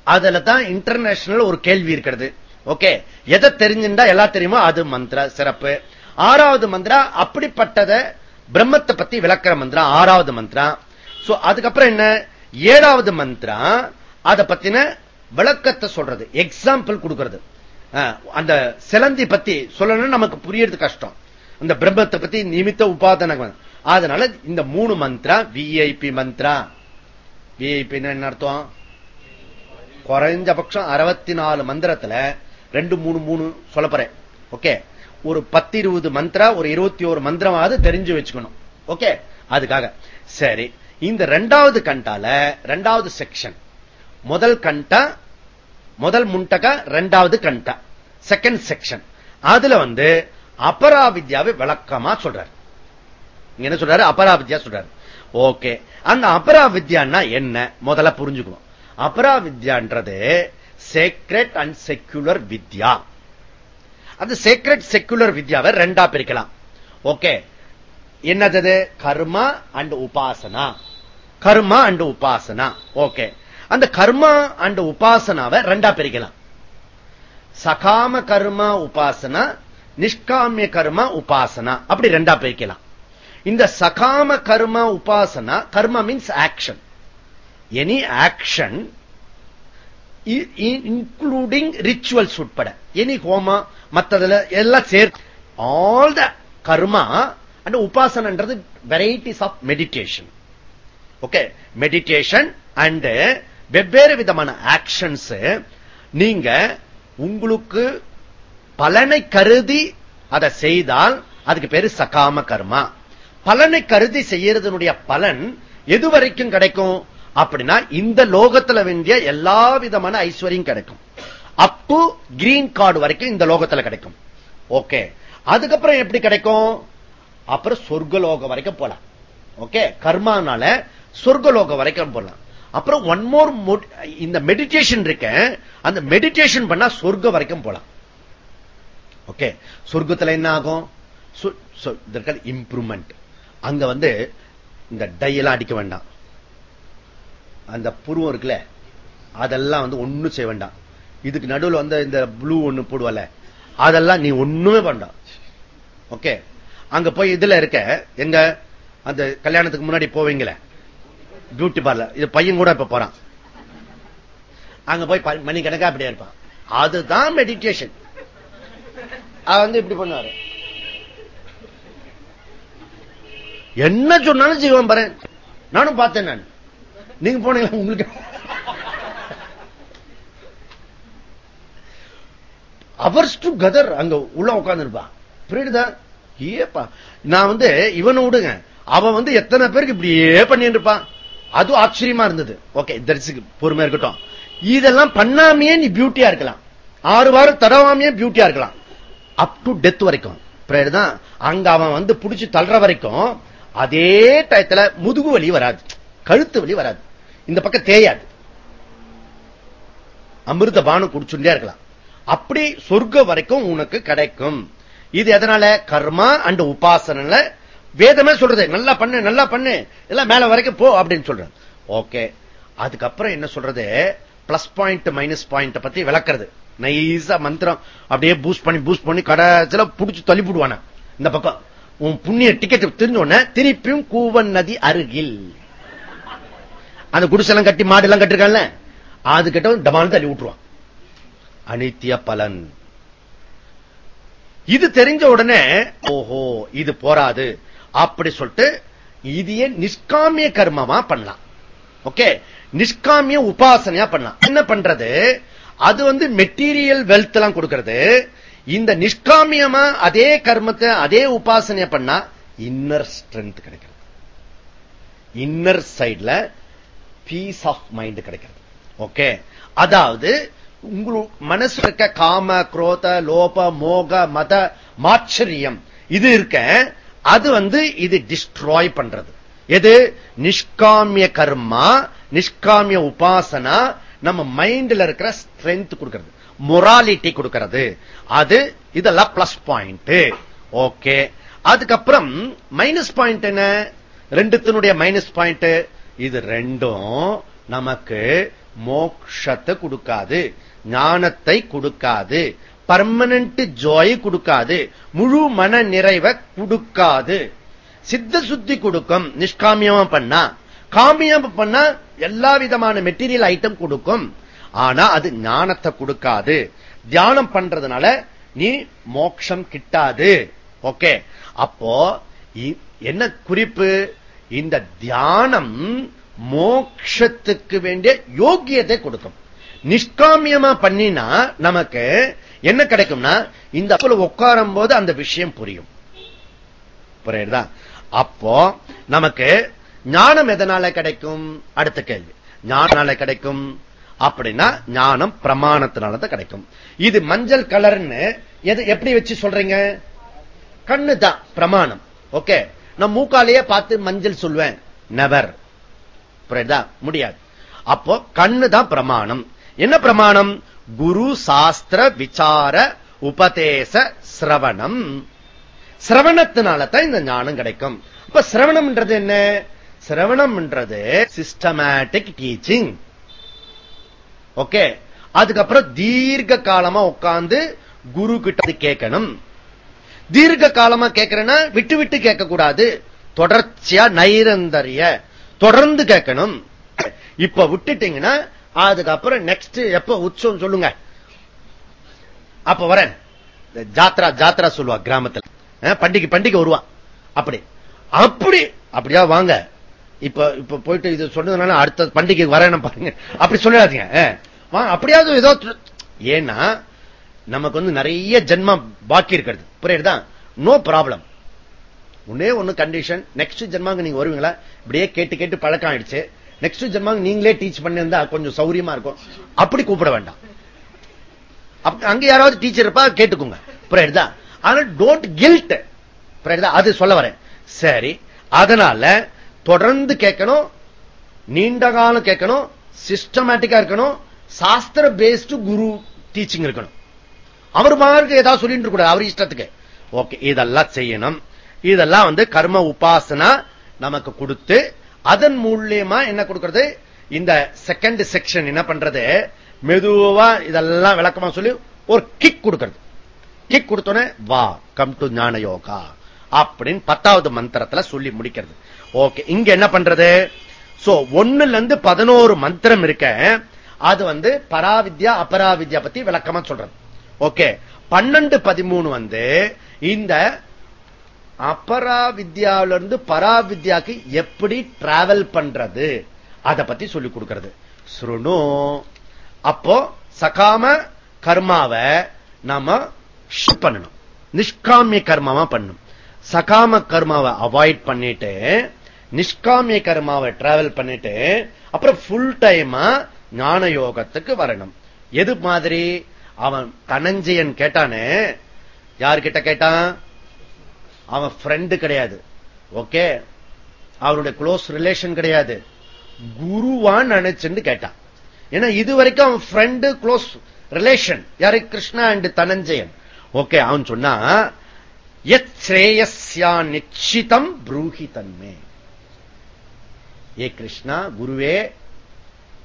அதுல தான் இன்டர்நேஷனல் ஒரு கேள்வி இருக்கிறது. ஓகே எதை தெரிஞ்சுட்டா எல்லாம் தெரியுமோ அது மந்திர சிறப்பு. ஆறாவது மந்திரா அப்படிப்பட்டத பிரம்மத்தை பத்தி விளக்கிற மந்திரம் ஆறாவது மந்திரம் சோ அதுக்கப்புறம் என்ன? ஏழாவது மந்திரம் அதை பத்தின விளக்கத்தை சொல்றது எக்ஸாம்பிள் கொடுக்கிறது. அந்த சிலந்தி பத்தி சொல்லணும்னு நமக்கு புரியறது கஷ்டம். அந்த பிரம்மத்தை பத்தி நிமித்த உபாதன அதனால இந்த மூணு மந்திரா விஐபி மந்திரா. விஐபி என்ன அர்த்தம்? குறைஞ்ச பட்சம் அறுபத்தி நாலு மந்திரத்துல ரெண்டு மூணு மூணு சொல்ல போறேன். ஓகே? ஒரு பத்து இருபது மந்திரா ஒரு இருபத்தி ஒரு மந்திரமாவது தெரிஞ்சு வச்சுக்கணும். ஓகே? அதுக்காக. சரி. இந்த ரெண்டாவது கண்டால ரெண்டாவது செக்ஷன் முதல் கண்டா முதல் முண்டக ரெண்டாவது கண்டா. செகண்ட் செக்ஷன் அதுல வந்து அபராவித்யாவை விளக்கமா சொல்றாரு. என்ன சொல்றாரு? அபராவித்யா சொல்றாரு. ஓகே அந்த அபராவித்யான்னா என்ன? முதல்ல புரிஞ்சுக்கணும் அபராவித்யான்றது சேக்ரெட் அண்ட் செக்யூலர் வித்யா. அந்த சேக்ரெட் செக்குலர் வித்யாவை ரெண்டா பிரிக்கலாம். ஓகே என்னது கர்மா அண்ட் உபாசனா. கர்மா அண்ட் உபாசனா. ஓகே அந்த கர்மா அண்ட் உபாசனாவை ரெண்டா பிரிக்கலாம். சகாம கர்மா உபாசனா நிஷ்காமிய கர்மா உபாசனா. அப்படி ரெண்டா பிரிக்கலாம். இந்த சகாம கர்மா உபாசனா கர்மா means action any action including rituals உட்பட. எனி ஹோமா மத்ததுல எல்லாம் சேர்த்து ஆல் த கர்மா and உபாசனன்றது varieties of meditation okay meditation and வெவ்வேறு விதமான ஆக்ஷன்ஸ் நீங்க உங்களுக்கு பலனை கருதி அதை செய்தால் அதுக்கு பேரு சகாம கர்மா. பலனை கருதி செய்யறதனுடைய பலன் எது வரைக்கும் கிடைக்கும்? அப்படின்னா இந்த லோகத்துல வேண்டிய எல்லா விதமான ஐஸ்வர்யம் கிடைக்கும். அப் டு கிரீன் கார்டு வரைக்கும் இந்த லோகத்துல கிடைக்கும். ஓகே அதுக்கப்புறம் எப்படி கிடைக்கும்? அப்புறம் சொர்க்கலோகம் வரைக்கும் போலாம். ஓகே கர்மானால சொர்க்கலோகம் வரைக்கும் போலாம். அப்புறம் ஒன் மோர் இந்த மெடிடேஷன் இருக்க அந்த மெடிடேஷன் பண்ணா சொர்க்கம் வரைக்கும் போலாம். ஓகே சொர்க்கத்துல என்ன ஆகும்? இம்ப்ரூவ்மெண்ட் அங்க வந்து இந்த டையெல்லாம் அடிக்க வேண்டாம். அந்த புருவம் இருக்குல்ல அதெல்லாம் வந்து ஒன்னும் செய்ய வேண்டாம். இதுக்கு நடுவில் வந்து இந்த ப்ளூ ஒண்ணு போடுவல அதெல்லாம் நீ ஒண்ணுமே வேண்டாம். ஓகே அங்க போய் இதுல இருக்க எங்க? அந்த கல்யாணத்துக்கு முன்னாடி போவீங்களே பியூட்டி பார்லர் இது பையன் கூட இப்ப போறான். அங்க போய் மணி கணக்கா அப்படியே இருப்பான். அதுதான் மெடிடேஷன் வந்து இப்படி பண்ணுவாரு. என்ன சொன்னாலும் செய்வான் பாரு. நானும் பார்த்தேன் நான். நீங்க போனீங்களா? உங்களுக்கு. அவர்ஸ் டு கதர் அங்க உள்ள உட்கார்ந்து இருப்பான் புரியுதா? ஏப்பா. நான் வந்து இவனை விடுங்க. அவன் வந்து எத்தனை பேருக்கு இப்படியே பண்ணிட்டு இருப்பான் அது ஆச்சரியமா இருந்தது. ஓகே தரிசிக்கு பொறுமையா இருக்கட்டும். இதெல்லாம் பண்ணாமையே நீ பியூட்டியா இருக்கலாம். ஆறு வாரம் தடவாமையே பியூட்டியா இருக்கலாம். அப் டு டெத் வரைக்கும். தான். அங்க அவன் வந்து புடிச்சு தள்ளுற வரைக்கும் அதே டயத்துல முதுகு வலி வராது. கழுத்து வலி வராது. இந்த பக்கம் தேயாது. அமிர்த பானம் குடிச்சுட்டே இருக்கலாம். அப்படி சொர்க்க வரைக்கும் உனக்கு கிடைக்கும். இது எதனால? கர்மா அண்ட் உபாசன வேதமே சொல்றது. நல்லா பண்ணு நல்லா பண்ணு. எல்லாம் மேல வரைக்கும் போ அப்படின்னு சொல்றேன். ஓகே அதுக்கப்புறம் என்ன சொல்றது? பிளஸ் பாயிண்ட் மைனஸ் பாயிண்ட் பத்தி விளக்குறது. நைஸா மந்திரம். அப்படியே பூஸ்ட் பண்ணி பூஸ்ட் பண்ணி கடைசியில புடிச்சு தள்ளி போடுவான. இந்த பக்கம். உன் புண்ணிய டிக்கெட் தெரிஞ்சோடனே திருப்பியும் கூவன் நதி அருகில். அந்த குடிசெல்லாம் கட்டி மாடு எல்லாம் கட்டிருக்கான்ல. அது கிட்ட டமால் தள்ளி விட்டுருவான். அனித்திய பலன். இது தெரிஞ்ச உடனே ஓஹோ இது போராது. அப்படி சொல்லிட்டு இதையே நிஷ்காமிய கர்மமா பண்ணலாம்? ஓகே? நிஷ்காமிய உபாசனையா பண்ணலாம். என்ன பண்றது? அது வந்து மெட்டீரியல் வெல்த் எல்லாம் கொடுக்கிறது. இந்த நிஷ்காமியமா அதே கர்மத்தை அதே உபாசனைய பண்ணா இன்னர் ஸ்ட்ரென்த் கிடைக்கிறது. இன்னர் சைட்ல பீஸ் ஆஃப் மைண்ட் கிடைக்கிறது. ஓகே? அதாவது உங்களுக்கு மனசு இருக்க காம குரோத லோப மோக மத மாச்சரியம் இது இருக்க அது வந்து இது டிஸ்ட்ராய் பண்றது. எது? நிஷ்காமிய கர்மா நிஷ்காமிய உபாசனா நம்ம மைண்ட்ல இருக்கிற ஸ்ட்ரென்த் கொடுக்கிறது. மொராலிட்டி கொடுக்கிறது. அது இதெல்லாம் பிளஸ் பாயிண்ட் ஓகே அதுக்கப்புறம் மைனஸ் பாயிண்ட் என்ன? ரெண்டுத்தினுடைய மைனஸ் பாயிண்ட் இது ரெண்டும் நமக்கு மோக்ஷத்தை கொடுக்காது. ஞானத்தை கொடுக்காது. பர்மனன்ட் ஜாய் கொடுக்காது. முழு மன நிறைவை கொடுக்காது. சித்த சுத்தி கொடுக்கும். நிஷ்காமியமா பண்ணா காமியம் பண்ணா எல்லா விதமான மெட்டீரியல் ஐட்டம் கொடுக்கும். ஆனா அது ஞானத்தை கொடுக்காது. தியானம் பண்றதுனால நீ மோட்சம் கிட்டாது. ஓகே. அப்போ என்ன குறிப்பு? இந்த தியானம் மோக்ஷத்துக்கு வேண்டிய யோக்கியத்தை கொடுக்கும். நிஷ்காமியமா பண்ணினா நமக்கு என்ன கிடைக்கும்னா இந்த உட்காரும் போது அந்த விஷயம் புரியும். புரியுதா? அப்போ நமக்கு ஞானம் எதனால கிடைக்கும்? அடுத்த கேள்வி. ஞானால கிடைக்கும். அப்படின்னா ஞானம் பிரமாணத்தினாலதான் கிடைக்கும். இது மஞ்சள் கலர்னு எது எப்படி வச்சு சொல்றீங்க? கண்ணு தான் பிரமாணம். ஓகே. நான் மூக்காலேயே பார்த்து மஞ்சள் சொல்வேன். நெவர் புரியுதா? முடியாது. அப்போ கண்ணு தான் பிரமாணம். என்ன பிரமாணம்? குரு சாஸ்திர விசார உபதேச சிரவணம். சிரவணத்தினால தான் இந்த ஞானம் கிடைக்கும். இப்ப சிரவணம்ன்றது என்ன? சிரவணம்ன்றது சிஸ்டமேட்டிக் டீச்சிங் ஓகே அதுக்கப்புறம் தீர்க்க காலமா உட்கார்ந்து குரு கிட்ட கேட்கணும். தீர்க்க காலமா கேட்கிறேன்னா விட்டு விட்டு கேட்க கூடாது தொடர்ச்சியா நைரந்தரிய தொடர்ந்து கேட்கணும். இப்ப விட்டுட்டீங்கன்னா அதுக்கப்புறம் நெக்ஸ்ட் எப்ப உற்சவம் சொல்லுங்க. அப்ப வரேன். ஜாத்ரா ஜாத்ரா சொல்லுவா கிராமத்துல. பண்டிகை பண்டிகை வருவா. அப்படி. அப்படி அப்படியா வாங்க. இப்ப இப்ப போயிட்டு இது சொன்னதுனால அடுத்த பண்டிகை வரேன் பாருங்க. அப்படி சொல்லாதீங்க. அப்படியாவது ஏதோ ஏன்னா நமக்கு வந்து நிறைய ஜென்மம் பாக்கி இருக்கிறது. புரியுதா? நோ ப்ராப்ளம் ஒன்னே ஒண்ணு கண்டிஷன் நெக்ஸ்ட் ஜென்மாங்க நீங்க வருவீங்களா? இப்படியே கேட்டு கேட்டு பழக்கம் ஆயிடுச்சு. நெக்ஸ்ட் ஜென்மாங்க நீங்களே டீச் பண்ணிருந்தா கொஞ்சம் சௌரியமா இருக்கும். அப்படி கூப்பிட வேண்டாம். அங்க யாராவது டீச்சர் இருப்பா கேட்டுக்கோங்க. புரியுதா? ஆனா டோன்ட் கில்ட் புரியுதா? அது சொல்ல வரேன். சரி அதனால தொடர்ந்து கேட்கணும் நீண்ட காலம் கேட்கணும் சிஸ்டமேட்டிக்கா இருக்கணும் சாஸ்திர பேஸ்டு குரு டீச்சிங் இருக்கணும். அவர் மார்க்கு ஏதாவது சொல்லிட்டு கூடாது அவர் இஷ்டத்துக்கு. ஓகே இதெல்லாம் செய்யணும். இதெல்லாம் வந்து கர்ம உபாசனா நமக்கு கொடுத்து அதன் மூலியமா என்ன கொடுக்கிறது? இந்த செகண்ட் செக்ஷன் என்ன பண்றது? மெதுவா இதெல்லாம் விளக்கமா சொல்லி ஒரு கிக் கொடுக்கிறது. கிக் கொடுத்தோன்னே வா கம் டு ஞான யோகா அப்படின்னு பத்தாவது மந்திரத்துல சொல்லி முடிக்கிறது. ஓகே இங்க என்ன பண்றது? சோ ஒண்ணுல இருந்து பதினோரு மந்திரம் இருக்க அது வந்து பராவித்யா அபராவித்யா பத்தி விளக்கமா சொல்றது. ஓகே பன்னெண்டு பதிமூணு வந்து இந்த அபராவித்யாவில இருந்து பராவித்யாக்கு எப்படி டிராவல் பண்றது? அதை பத்தி சொல்லிக் கொடுக்கிறது. சுருணு அப்போ சகாம கர்மாவை நாம பண்ணணும். நிஷ்காமிய கர்மாவா பண்ணும். சகாம கர்மாவை அவாய்ட் பண்ணிட்டு நிஷ்காமிய கர்மாவை டிராவல் பண்ணிட்டு அப்புறம் ஃபுல் டைமா ஞான யோகத்துக்கு வரணும். எது மாதிரி? அவன் தனஞ்சயன் கேட்டானே யாருக்கிட்ட கேட்டான்? அவன் ஃப்ரெண்டு கிடையாது. ஓகே அவருடைய க்ளோஸ் ரிலேஷன் கிடையாது. குருவான் நினைச்சுன்னு கேட்டான். ஏன்னா இது வரைக்கும் அவன் ஃப்ரெண்டு க்ளோஸ் ரிலேஷன் யாரு? கிருஷ்ணா அண்ட் தனஞ்சயன். ஓகே அவன் சொன்னா எத் ஸ்ரேயஸ்யா நிச்சிதம் புரூஹி தன்மே. ஏ கிருஷ்ணா குருவே.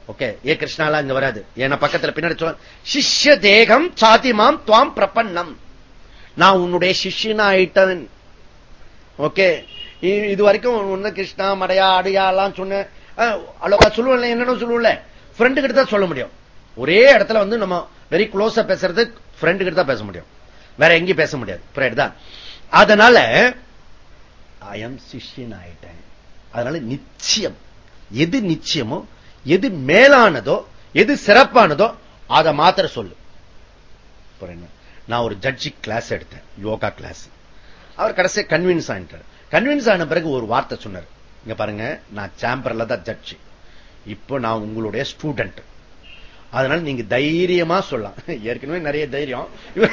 ஓகே ஏ கிருஷ்ணாலாம் இங்க வராது. ஏன்னா பக்கத்துல பின்னாடி சொல்ல சிஷ்ய தேகம் சாதிமாம் துவாம் பிரபன்னம். நான் உன்னுடைய சிஷ்யனா ஆயிட்டவன் ஓகே இது வரைக்கும் ஒண்ணு கிருஷ்ணா மடையா அடையா எல்லாம் சொன்னேன் அவ்வளோக்கா சொல்லுவேன் என்னன்னு சொல்லுவோம்ல ஃப்ரெண்டு கிட்ட தான் சொல்ல முடியும். ஒரே இடத்துல வந்து நம்ம வெரி க்ளோஸா பேசுறது ஃப்ரெண்டு கிட்ட தான் பேச முடியும். வேற எங்கேயும் பேச முடியாது. ஃப்ரெண்ட் தான். அதனால ஐஎம் சிஷ்யன் ஆயிட்டேன். அதனால நிச்சயம் எது நிச்சயமோ எது மேலானதோ எது சிறப்பானதோ அதை மாத்திர சொல்லு. நான் ஒரு ஜட்ஜி கிளாஸ் எடுத்தேன். யோகா கிளாஸ் அவர் கடைசி கன்வின்ஸ் ஆயிட்டார். கன்வின்ஸ் ஆன பிறகு ஒரு வார்த்தை சொன்னார். இங்க பாருங்க நான் சாம்பர்ல தான் ஜட்ஜி இப்போ நான் உங்களுடைய ஸ்டூடெண்ட் அதனால நீங்க தைரியமா சொல்லலாம். ஏற்கனவே நிறைய தைரியம்.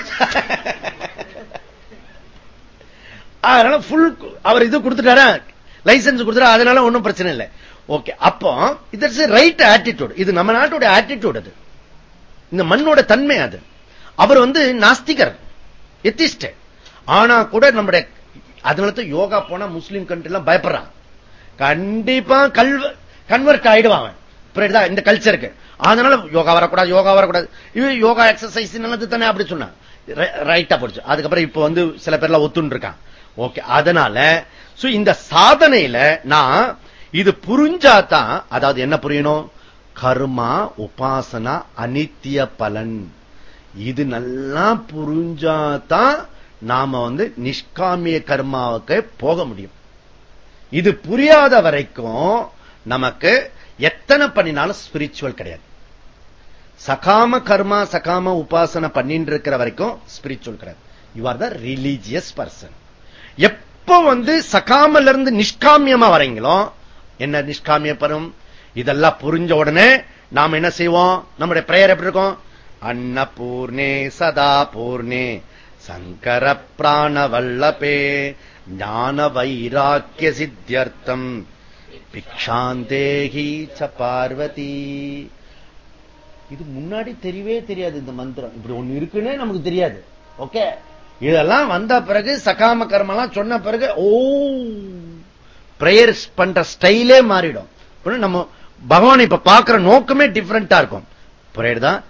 அதனால ஃபுல் அவர் இது கொடுத்துட்டாரா? லைசன்ஸ் கொடுத்துட்டா? அதனால ஒன்றும் பிரச்சனை இல்லை. ஓகே அப்போ இது ரைட் ஆட்டிடியூட் இது நம்ம நாட்டோட ஆட்டிடியூட் அது. இந்த மண்ணோட தன்மை அது. அவர் வந்து நாஸ்திகர் எத்திஸ்ட் ஆனா கூட நம்முடைய அதனால யோகா போனா முஸ்லீம் கண்ட்ரி எல்லாம் பயப்படுறான். கண்டிப்பா கல்வ கன்வெர்ட் ஆயிடுவான் இந்த கல்ச்சருக்கு அதனால யோகா வரக்கூடாது யோகா வரக்கூடாது. இது யோகா எக்ஸசைஸ் நல்லது தானே அப்படி சொன்னான். ரைட்டா போடுச்சு. அதுக்கப்புறம் இப்ப வந்து சில பேர்லாம் ஒத்துன்னு இருக்கான் ஓகே அதனால இந்த சாதனையில நான் இது புரிஞ்சாதான் அதாவது என்ன புரியணும்? கர்மா உபாசனா அனித்திய பலன். இது நல்லா புரிஞ்சாதான் நாம வந்து நிஷ்காமிய கர்மாவுக்கு போக முடியும். இது புரியாத வரைக்கும் நமக்கு எத்தனை பண்ணினாலும் ஸ்பிரிச்சுவல் கிடையாது. சகாம கர்மா சகாம உபாசனை பண்ணிட்டு இருக்கிற வரைக்கும் ஸ்பிரிச்சுவல் கிடையாது. You are the religious person எப்ப வந்து சகாமல இருந்து நிஷ்காமியமா வரீங்களோ என்ன நிஷ்காமிய பரும் இதெல்லாம் புரிஞ்ச உடனே நாம் என்ன செய்வோம்? நம்முடைய பிரேயர் எப்படி இருக்கும்? அன்னபூர்ணே சதா பூர்ணே. சங்கர பிராண வல்லபே ஞான வைராக்கிய சித்தியர்த்தம் பிக்ஷாந்தேகி ச பார்வதி. இது முன்னாடி தெரியவே தெரியாது இந்த மந்திரம். இப்படி ஒண்ணு இருக்குன்னே நமக்கு தெரியாது. ஓகே? இதெல்லாம் வந்த பிறகு சகாம கர்மெல்லாம் சொன்ன பிறகு ஓ பிரேயர்ஸ் பண்ற ஸ்டைலே மாறிடும். நம்ம பகவான் இப்ப பாக்குற நோக்கமே டிஃபரெண்டா இருக்கும். பிரேயர் தான்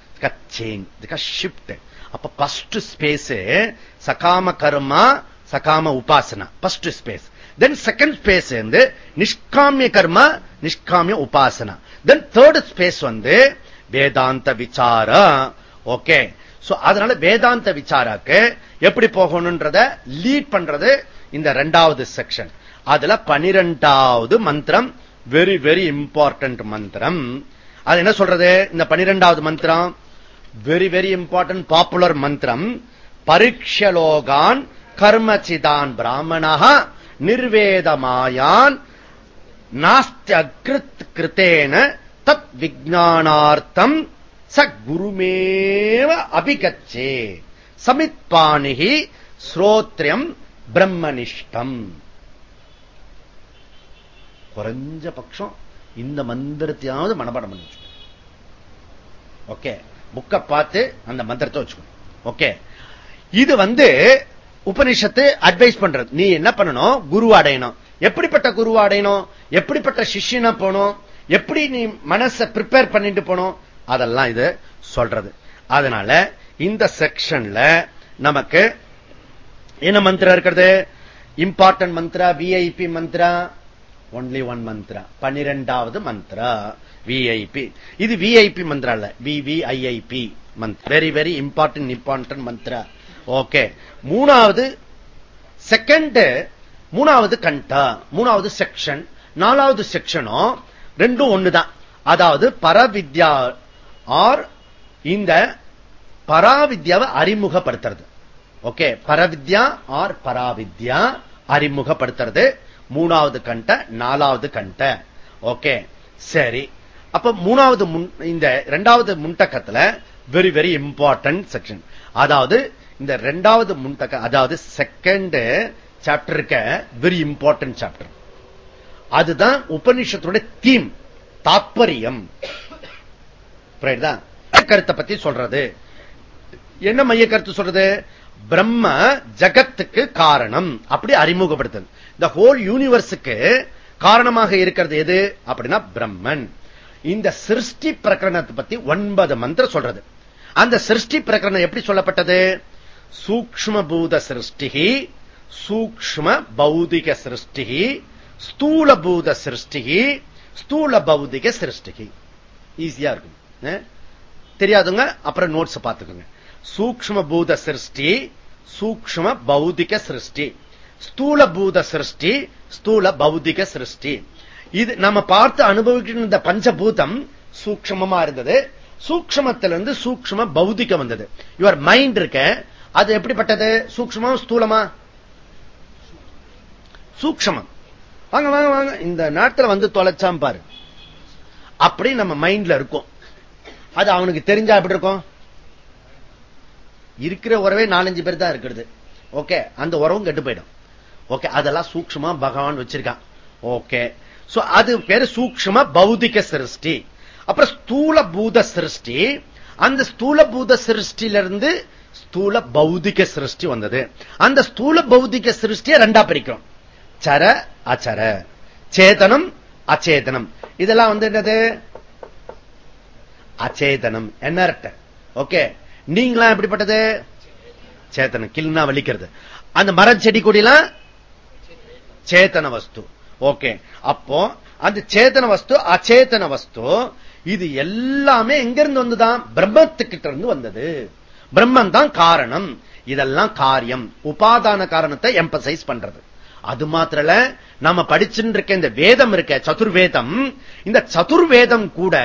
சேஞ்ச் ஷிப்ட் அப்ப பஸ்ட் ஸ்பேஸ் சகாம கர்மா சகாம உபாசனா. First space then second space வந்து நிஷ்காமிய கர்மா நிஷ்காமிய உபாசனா. தென் தேர்ட் ஸ்பேஸ் வந்து வேதாந்த விசாரம் ஓகே சோ அதனால வேதாந்த விசாராக்கு எப்படி போகணும்ன்றத லீட் பண்றது இந்த ரெண்டாவது செக்ஷன் அதுல பனிரெண்டாவது மந்திரம் வெரி வெரி இம்பார்ட்டன்ட் மந்திரம். அது என்ன சொல்றது? இந்த பனிரெண்டாவது மந்திரம் வெரி வெரி இம்பார்ட்டன்ட் பாப்புலர் மந்திரம் பரீட்சலோகான் கர்மச்சிதான் பிராமணா நிர்வேதமாயான் நாஸ்தியகிருத் கிருத்தேன தத் விஜானார்த்தம் ச குருமேவ அபிகச்சே சமித்பாணிகி ஸ்ரோத்ரியம் பிரம்மனிஷ்டம் குறைஞ்ச பட்சம் இந்த மந்திரத்தையாவது மனப்பாடம் பண்ணி ஓகே புக்க பார்த்து அந்த மந்திரத்தை வச்சுக்கணும் ஓகே இது வந்து உபனிஷத்து அட்வைஸ் பண்றது. நீ என்ன பண்ணணும்? குரு அடையணும். எப்படிப்பட்ட குரு அடையணும்? எப்படிப்பட்ட சிஷியனா போகணும்? எப்படி நீ மனசை ப்ரிப்பேர் பண்ணிட்டு போனோம் அதெல்லாம் இது சொல்றது. அதனால இந்த செக்ஷன்ல நமக்கு என்ன மந்திரம் இருக்கிறது? இம்பார்ட்டன்ட் மந்திரா விஐபி மந்திரா? ஒன்லி ஒன் மந்திரா. பன்னிரெண்டாவது மந்திரா. விஐபி இது விஐபி மந்திரா இல்ல VVIP month. Very very important important Mantra. Okay மூணாவது செகண்ட் மூணாவது கண்டா மூணாவது செக்ஷன் நாலாவது செக்ஷனும் ரெண்டும் ஒண்ணுதான். அதாவது பரவித்யா ஆர் இந்த பராவித்யாவை அறிமுகப்படுத்துறது. Okay பரவித்யா R பராவித்யா அறிமுகப்படுத்துறது. மூணாவது கண்ட நாலாவது கண்ட. ஓகே சரி. அப்ப மூணாவது இந்த இரண்டாவது முன்டக்கத்துல வெரி வெரி இம்பார்ட்டன்ட் செக்ஷன் அதாவது இந்த ரெண்டாவது முன்டக்க அதாவது செகண்ட் சாப்டர் இருக்க வெரி இம்பார்ட்டன்ட் சாப்டர் அதுதான் உபநிஷத்துடைய தீம் தாற்பயம் கருத்தை பத்தி சொல்றது? என்ன மைய கருத்து சொல்றது? பிரம்ம ஜகத்துக்கு காரணம். அப்படி அறிமுகப்படுத்துது. இந்த ஹோல் யூனிவர்ஸுக்கு காரணமாக இருக்கிறது எது? அப்படின்னா பிரம்மன். இந்த சிருஷ்டி பிரகரணத்தை பத்தி ஒன்பது மந்திரம் சொல்றது. அந்த சிருஷ்டி பிரகரணம் எப்படி சொல்லப்பட்டது? சூக்ம பூத சிருஷ்டி சூக்ம பௌதிக சிருஷ்டி ஸ்தூல பூத சிருஷ்டி ஸ்தூல பௌதிக சிருஷ்டி ஈஸியா இருக்கும். தெரியாதுங்க அப்புறம் நோட்ஸ் பார்த்துக்கோங்க. சூக்ம பூத சிருஷ்டி சூக்ம பௌதிக சிருஷ்டி ஸ்தூல பூத சிருஷ்டி ஸ்தூல பௌதிக சிருஷ்டி. இது நம்ம பார்த்து அனுபவிக்கிற இந்த பஞ்சபூதம் சூக்ஷமமா இருந்தது. சூக்ஷமத்திலிருந்து சூக்ஷம பௌதிகம் வந்தது. யுவர் மைண்ட் இருக்க அது எப்படிப்பட்டது? சூக்ஷமா ஸ்தூலமா? சூக்ஷமம். வாங்க வாங்க வாங்க. இந்த நாட்டில் வந்து தொலைச்சாம் பாரு. அப்படி நம்ம மைண்ட்ல இருக்கும். அது அவனுக்கு தெரிஞ்சா எப்படி இருக்கும்? இருக்கிற உறவே நாலஞ்சு பேர் தான் இருக்கிறது. ஓகே அந்த உறவும் கெட்டு போயிடும். ஓகே அதெல்லாம் சூக்ஷமா பகவான் வச்சிருக்கான். ஓகே அது பேரு சூக்ம பௌதிக சிருஷ்டி. அப்புறம் ஸ்தூல பூத சிருஷ்டி. அந்த ஸ்தூல பூத சிருஷ்டியிலிருந்து ஸ்தூல பௌதிக சிருஷ்டி வந்தது. அந்த ஸ்தூல பௌதிக சிருஷ்டியை ரெண்டா பிரிக்கும் சர அச்சர சேதனம் அச்சேதனம். இதெல்லாம் வந்து என்னது? அச்சேதனம். என்ன ஓகே. நீங்களாம் எப்படிப்பட்டது? சேத்தனம். கில்னா வலிக்கிறது. அந்த மரம் செடி கொடிலாம்? சேத்தன வஸ்து. ஓகே. அப்போ அந்த சேத்தன வஸ்து அச்சேதன வஸ்து. இது எல்லாமே எங்கிருந்து வந்துதான் பிரம்மத்துக்கிட்ட இருந்து வந்தது. பிரம்மன் தான் காரணம். இதெல்லாம் காரியம். உபாதான காரணத்தை எம்பசைஸ் பண்றது. அது மாத்திரல நாம படிச்சுட்டு இருக்க இந்த வேதம் இருக்க சதுர்வேதம். இந்த சதுர்வேதம் கூட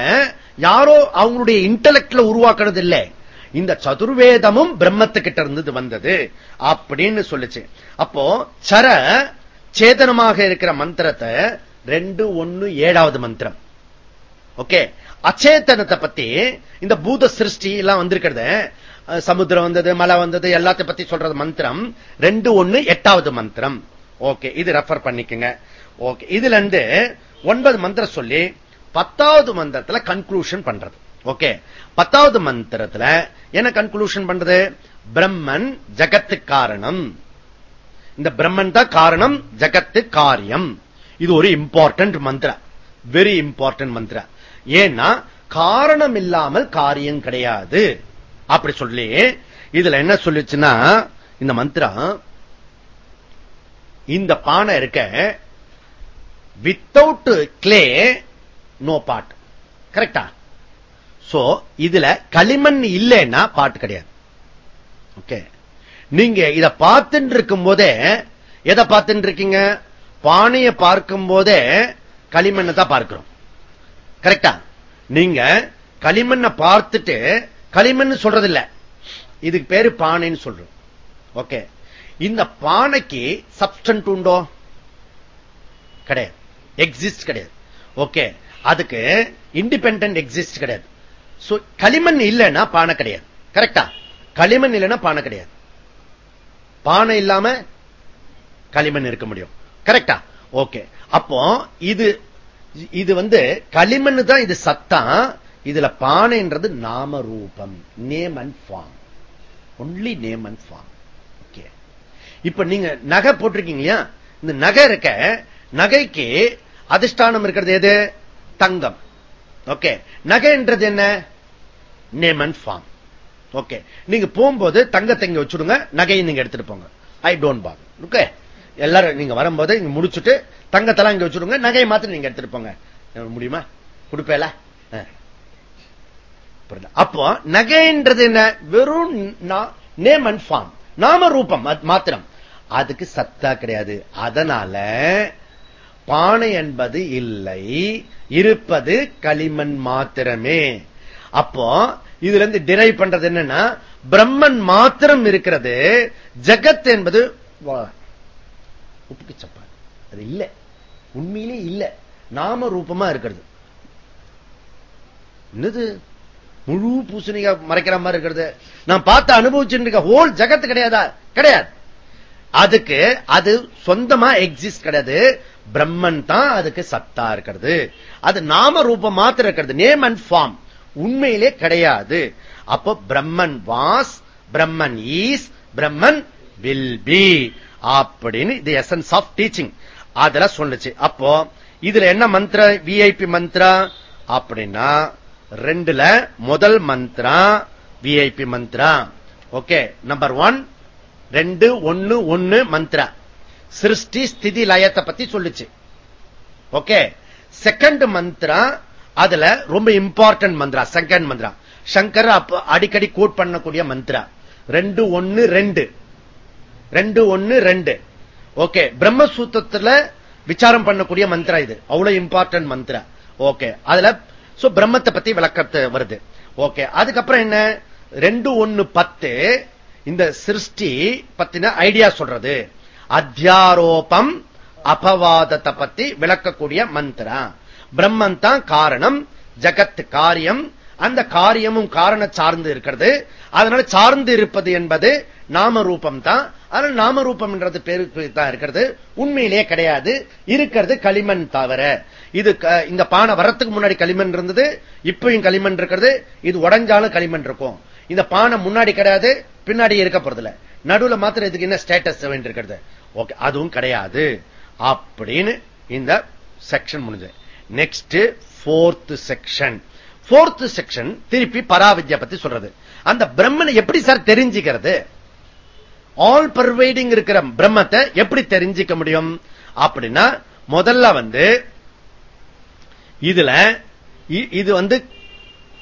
யாரோ அவங்களுடைய இன்டலெக்ட்ல உருவாக்குறது இல்லை இந்த சதுர்வேதமும் பிரம்மத்துக்கிட்ட இருந்து வந்தது. அப்படின்னு சொல்லுச்சு. அப்போ சர சேதனமாக இருக்கிற மந்திரத்தை ரெண்டு ஒன்னு ஏழாவது மந்திரம். ஓகே? அச்சேதனத்தை பத்தி இந்த பூத சிருஷ்டி எல்லாம் வந்திருக்கிறது சமுத்திரம் வந்தது மலை வந்தது எல்லாத்தையும் பத்தி சொல்றது மந்திரம் ரெண்டு ஒன்னு எட்டாவது மந்திரம். ஓகே இது ரெஃபர் பண்ணிக்கங்க. ஓகே இதுல இருந்து ஒன்பது மந்திரம் சொல்லி பத்தாவது மந்திரத்துல கன்க்ளூஷன் பண்றது. ஓகே? பத்தாவது மந்திரத்துல என்ன கன்க்ளூஷன் பண்றது? பிரம்மன் ஜகத்து காரணம். இந்த பிரம்மன் தான் காரணம் ஜகத்து காரியம். இது ஒரு இம்பார்ட்டன்ட் மந்திர. வெரி இம்பார்ட்டன்ட் மந்திர. ஏன்னா காரணம் இல்லாமல் காரியம் கிடையாது. அப்படி சொல்லி இதுல என்ன சொல்லிச்சுன்னா இந்த மந்திரம் இந்த பானை இருக்க வித்தவுட் கிளே நோ பாட் கரெக்டா சோ இதுல களிமண் இல்லைன்னா பாட்டு கிடையாது. ஓகே நீங்க இத பார்த்துட்டு இருக்கும் போதே எதை பார்த்துட்டு இருக்கீங்க பானையை பார்க்கும் போதே களிமண்ணை தான் பார்க்கிறோம். கரெக்டா? நீங்க களிமண்ணை பார்த்துட்டு களிமண் சொல்றது இல்ல இதுக்கு பேரு பானைன்னு சொல்றோம். ஓகே. இந்த பானைக்கு சப்ஸ்டன்ட் உண்டோ? கிடையாது. எக்ஸிஸ்ட் கிடையாது. ஓகே. அதுக்கு இண்டிபெண்ட் எக்ஸிஸ்ட் கிடையாது. களிமண் இல்லைன்னா பானை கிடையாது. கரெக்டா? களிமண் இல்லைன்னா பானை கிடையாது. பானை இல்லாம களிமண் இருக்க முடியும். கரெக்டா ஓகே அப்போ இது இது வந்து களிமண் தான் இது சத்தம் இதுல பானைன்றது நாம ரூபம் name and form only name and form okay இப்ப நீங்க நகை போட்டிருக்கீங்க இல்லையா? இந்த நகை இருக்க நகைக்கு அதிஷ்டானம் இருக்கிறது எது? தங்கம். ஓகே நகைன்றது என்ன? நேம் அண்ட் ஃபார்ம் ஓகே நீங்க போகும்போது தங்கத்தை இங்க வச்சுடுங்க நகையை நீங்க எடுத்துட்டு போங்க. ஐ டோன்ட் பாக் ஓகே எல்லாரும் நீங்க வரும்போது இங்க முடிச்சுட்டு தங்கத்தெல்லாம் இங்க வச்சுடுங்க நகையை மாத்திரம் நீங்க எடுத்துட்டு போங்க. முடியுமா? கொடுப்பேல? அப்போ நகைன்றது என்ன? வெறும் நேம் அண்ட் ஃபார்ம் நாம ரூபம் மாத்திரம். அதுக்கு சத்தா கிடையாது. அதனால பானை என்பது இல்லை இருப்பது களிமண் மாத்திரமே. அப்போ இதுல இருந்து டிரைவ் பண்றது என்னன்னா பிரம்மன் மாத்திரம் இருக்கிறது ஜகத் என்பது உப்புக்கு சப்பாது அது இல்ல. உண்மையிலே இல்ல. நாம ரூபமா இருக்கிறது. என்னது? முழு பூசணிகா மறைக்கிற மாதிரி இருக்கிறது. நான் பார்த்து அனுபவிச்சுட்டு இருக்க ஹோல் ஜகத்து கிடையாதா? கிடையாது. அதுக்கு அது சொந்தமா எக்ஸிஸ்ட் கிடையாது. பிரம்மன் தான் அதுக்கு சத்தா இருக்கிறது. அது நாம ரூபம் மாத்திரம் இருக்கிறது. நேம் அண்ட் ஃபார்ம் உண்மையிலே கிடையாது. அப்போ Brahman was Brahman is Brahman will be. அப்படின்னு இது எசன்ஸ் ஆஃப் டீச்சிங் அதுல சொல்லுச்சு. அப்போ இதுல என்ன மந்திர? விஐபி மந்திரா? அப்படின்னா ரெண்டுல முதல் மந்திரா விஐபி மந்திரா. ஓகே நம்பர் ஒன் ரெண்டு ஒன்னு ஒன்னு மந்திரா. சிருஷ்டி ஸ்திதி லயத்தை பத்தி சொல்லுச்சு. ஓகே செகண்ட் மந்திரா அதுல ரொம்ப இம்பார்ட்டன்ட் மந்திரா செகண்ட் மந்திரா. சங்கர் அடிக்கடி கோட் பண்ணக்கூடிய மந்திரா. ரெண்டு ஒன்னு ரெண்டு. ரெண்டு ஒன்னு ரெண்டு. ஓகே பிரம்மசூத்திரத்துல விசாரம் பண்ணக்கூடிய மந்திரா இது. அவ்வளவு இம்பார்ட்டன்ட் மந்திரா. ஓகே அதுல பிரம்மத்தை பத்தி விளக்கத்து வருது. ஓகே அதுக்கப்புறம் என்ன? ரெண்டு ஒன்னு பத்து இந்த சிருஷ்டி பத்தின ஐடியா சொல்றது. அத்தியாரோபம் அபவாதத்தை பத்தி விளக்கக்கூடிய மந்திரம் பிரம்மன் தான் காரணம் ஜகத் காரியம். அந்த காரியமும் காரண சார்ந்து இருக்கிறது. அதனால சார்ந்து இருப்பது என்பது நாம ரூபம் தான் அதனால நாம ரூபம் என்றது பேருக்கு தான் இருக்கிறது. உண்மையிலேயே கிடையாது. இருக்கிறது களிமண் தவிர. இது இந்த பானை வரத்துக்கு முன்னாடி களிமண் இருந்தது இப்பயும் களிமண் இருக்கிறது. இது உடஞ்சாலும் களிமண் இருக்கும். இந்த பானை முன்னாடி கிடையாது பின்னாடி இருக்க போறதுல நடுவுல மாத்திரம் இதுக்கு என்ன ஸ்டேட்டஸ் வேண்டியிருக்கிறது ஓகே அதுவும் கிடையாது. அப்படின்னு இந்த செக்ஷன் முடிஞ்சது. Next fourth section fourth section திருப்பி பராவித்யா பத்தி சொல்றது. அந்த பிரம்மனை எப்படி சார் தெரிஞ்சுக்கிறது? ஆல் பர்வைடிங் இருக்கிற பிரம்மத்தை எப்படி தெரிஞ்சுக்க முடியும்? அப்படின்னா முதல்ல வந்து இதுல இது வந்து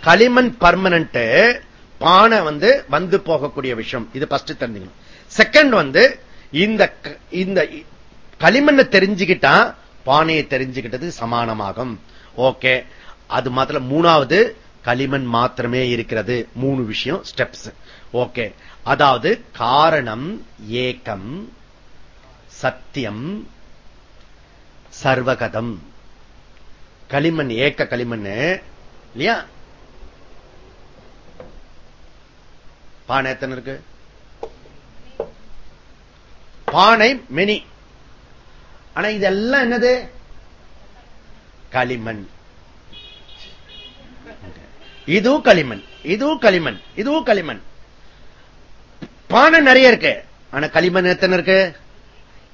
களிமண் பர்மனன்ட் பானை வந்து வந்து போகக்கூடிய விஷயம். இது பஸ்ட் தெரிஞ்சுக்கணும். செகண்ட் வந்து இந்த இந்த களிமண்ணை தெரிஞ்சுக்கிட்டா பானையை தெரிஞ்சுக்கிட்டது சமானமாகும். ஓகே. அது மாத்திரம் மூணாவது களிமண் மாத்திரமே இருக்கிறது. மூணு விஷயம் ஸ்டெப்ஸ் ஓகே. அதாவது காரணம் ஏக்கம் சத்தியம் சர்வகதம். களிமண் ஏக்க களிமண் இல்லையா? பானை எத்தனை இருக்கு? பானை மெனி ஆனா இதெல்லாம் என்னது? களிமண். இதுவும் களிமண் இதுவும் களிமண் இதுவும் களிமண். பானை நிறைய இருக்கு. ஆனா களிமண் எத்தனை இருக்கு?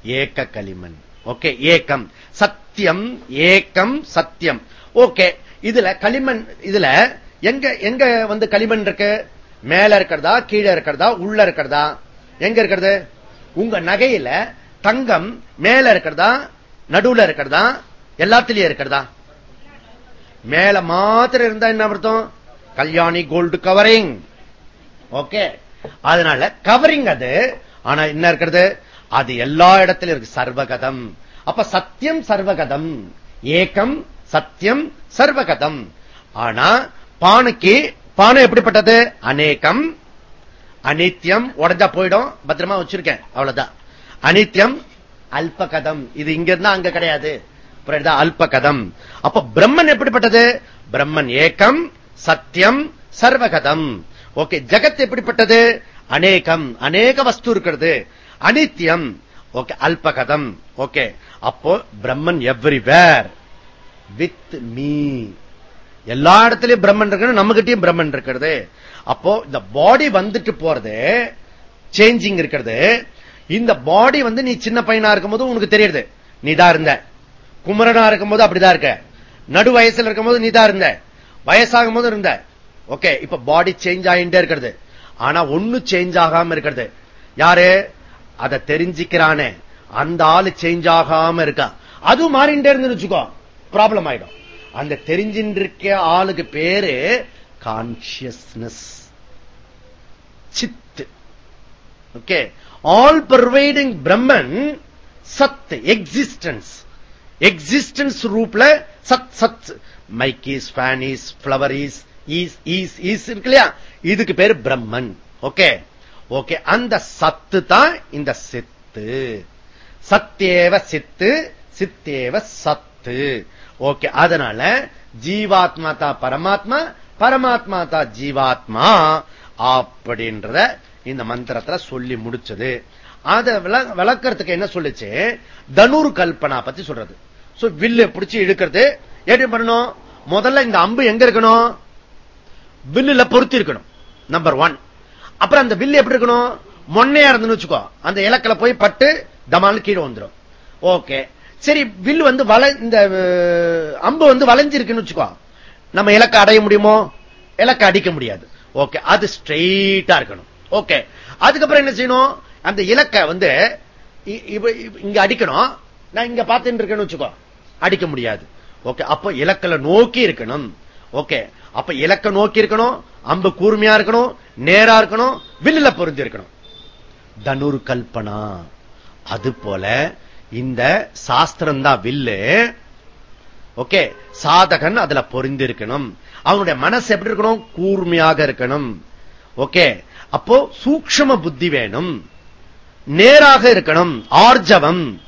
ஏக்க களிமண். ஓகே ஏக்கம். சத்தியம் ஏக்கம் சத்தியம். ஓகே இதுல களிமண் இதுல எங்க எங்க வந்து களிமண் இருக்கு? மேல இருக்கிறதா கீழே இருக்கிறதா உள்ள இருக்கிறதா? எங்க இருக்கிறது? உங்க நகையில தங்கம் மேல இருக்கிறதா நடுவுல இருக்கிறதா எல்லாத்திலயும் இருக்கிறதா? மேல மாத்திரம் இருந்தா என்ன அர்த்தம்? கல்யாணி கோல்டு கவரிங் ஓகே அதனால கவரிங் அது. ஆனா என்ன இருக்கிறது? அது எல்லா இடத்திலும் இருக்கு. சர்வகதம். அப்ப சத்தியம் சர்வகதம். ஏக்கம் சத்தியம் சர்வகதம். ஆனா பானைக்கு பானை எப்படிப்பட்டது? அநேகம். அனித்தியம் உடஞ்சா போயிடும். பத்திரமா வச்சிருக்கேன். அவ்வளவுதான். அனித்யம் அல்பகதம். இது இங்க இருந்தா அங்க கிடையாது. புரியுதா அல்பகதம். அப்ப பிரம்மன் எப்படிப்பட்டது? பிரம்மன் ஏக்கம் சத்தியம் சர்வகதம். ஓகே ஜெகத் எப்படிப்பட்டது? அநேகம். அநேக வஸ்து இருக்கிறது. அனித்தியம் ஓகே அல்பகதம். ஓகே அப்போ பிரம்மன் எவ்ரிவேர். With me. எல்லா இடத்துலயும் பிரம்மன் இருக்கு நம்ம கிட்டயும் பிரம்மன் இருக்கிறது. அப்போ இந்த பாடி வந்துட்டு போறது சேஞ்சிங் இருக்கிறது. இந்த பாடி வந்து நீ சின்ன பையனா இருக்கும்போது உனக்கு தெரியுது நீ தான் இருந்த. குமரனா இருக்கும்போது அப்படிதான் இருக்க. நடு வயசுல இருக்கும்போது நீ தான் இருந்த. வயசாகும் போது இருந்த. ஓகே இப்ப பாடி சேஞ்ச் ஆகிட்டே இருக்கிறது. ஆனா ஒண்ணு சேஞ்ச் ஆகாம இருக்கிறது. யாரு? அதை தெரிஞ்சுக்கிறானே. அந்த ஆளு சேஞ்ச் ஆகாம இருக்கா. அது மாறிண்டே இருந்து வச்சுக்கோ. ப்ராப்ளம் ஆயிடும். அந்த தெரிஞ்சின்றிருக்க ஆளுக்கு பேரு கான்சியஸ்னஸ் சித்து. ஓகே ஆல் பர்வைடிங் பிரம்மன் சத் எக்ஸிஸ்டன்ஸ் எக்ஸிஸ்டன்ஸ் ரூப்ல சத் சத் mike is fan is flower is is is is இருக்கு இல்லையா இதுக்கு பேரு பிரம்மன் ஓகே ஓகே அந்த சத்து தான் இந்த சித்து சத்தேவ சித்து சித்தேவ சத்து ஓகே அதனால ஜீவாத்மா தான் பரமாத்மா பரமாத்மா தான் ஜீவாத்மா அப்படின்றத இந்த மந்திரத்துல சொல்லி முடிச்சது. அதை விளக்கறதுக்கு என்ன சொல்லுச்சு? தனுர் கல்பனா பத்தி சொல்றது. வில்லு பிடிச்சி இழுக்கிறது. எப்படி பண்ணணும்? முதல்ல இந்த அம்பு எங்க இருக்கணும்? வில்லுல பொருத்தி இருக்கணும் நம்பர் ஒன் அப்புறம் அந்த வில்லு எப்படி இருக்கணும்? மொன்னையா இருந்துன்னு வச்சுக்கோ. அந்த இலக்கில போய் பட்டு தமால் கீழே வந்துடும் ஓகே சரி வில்லு வந்து வள இந்த அம்பு வந்து வளைஞ்சிருக்குன்னு வச்சுக்கோ. நம்ம இலக்க அடைய முடியுமோ? இலக்க அடிக்க முடியாது. ஓகே அது ஸ்ட்ரெயிட்டா இருக்கணும். ஓகே. அதுக்கப்புறம் என்ன செய்யணும்? அந்த இலக்கை வந்து இங்க அடிக்கணும். நான் இங்க பார்த்துட்டு இருக்கேன்னு வச்சுக்கோ. அடிக்க முடியாது. ஓகே. அப்ப இலக்கல நோக்கி இருக்கணும். ஓகே. அப்ப இலக்க நோக்கி இருக்கணும். அம்பு கூர்மையா இருக்கணும். நேரா இருக்கணும். வில்லுல பொருந்தி இருக்கணும். தனுர் கல்பனா. அது போல இந்த சாஸ்திரம் தான் வில்லு. ஓகே. சாதகன் அதுல பொருந்திருக்கணும் அவனுடைய மனசு எப்படி இருக்கணும்? கூர்மையாக இருக்கணும். ஓகே. அப்போ சூக்ஷம புத்தி வேணும். நேராக இருக்கணும். ஆர்ஜவம்.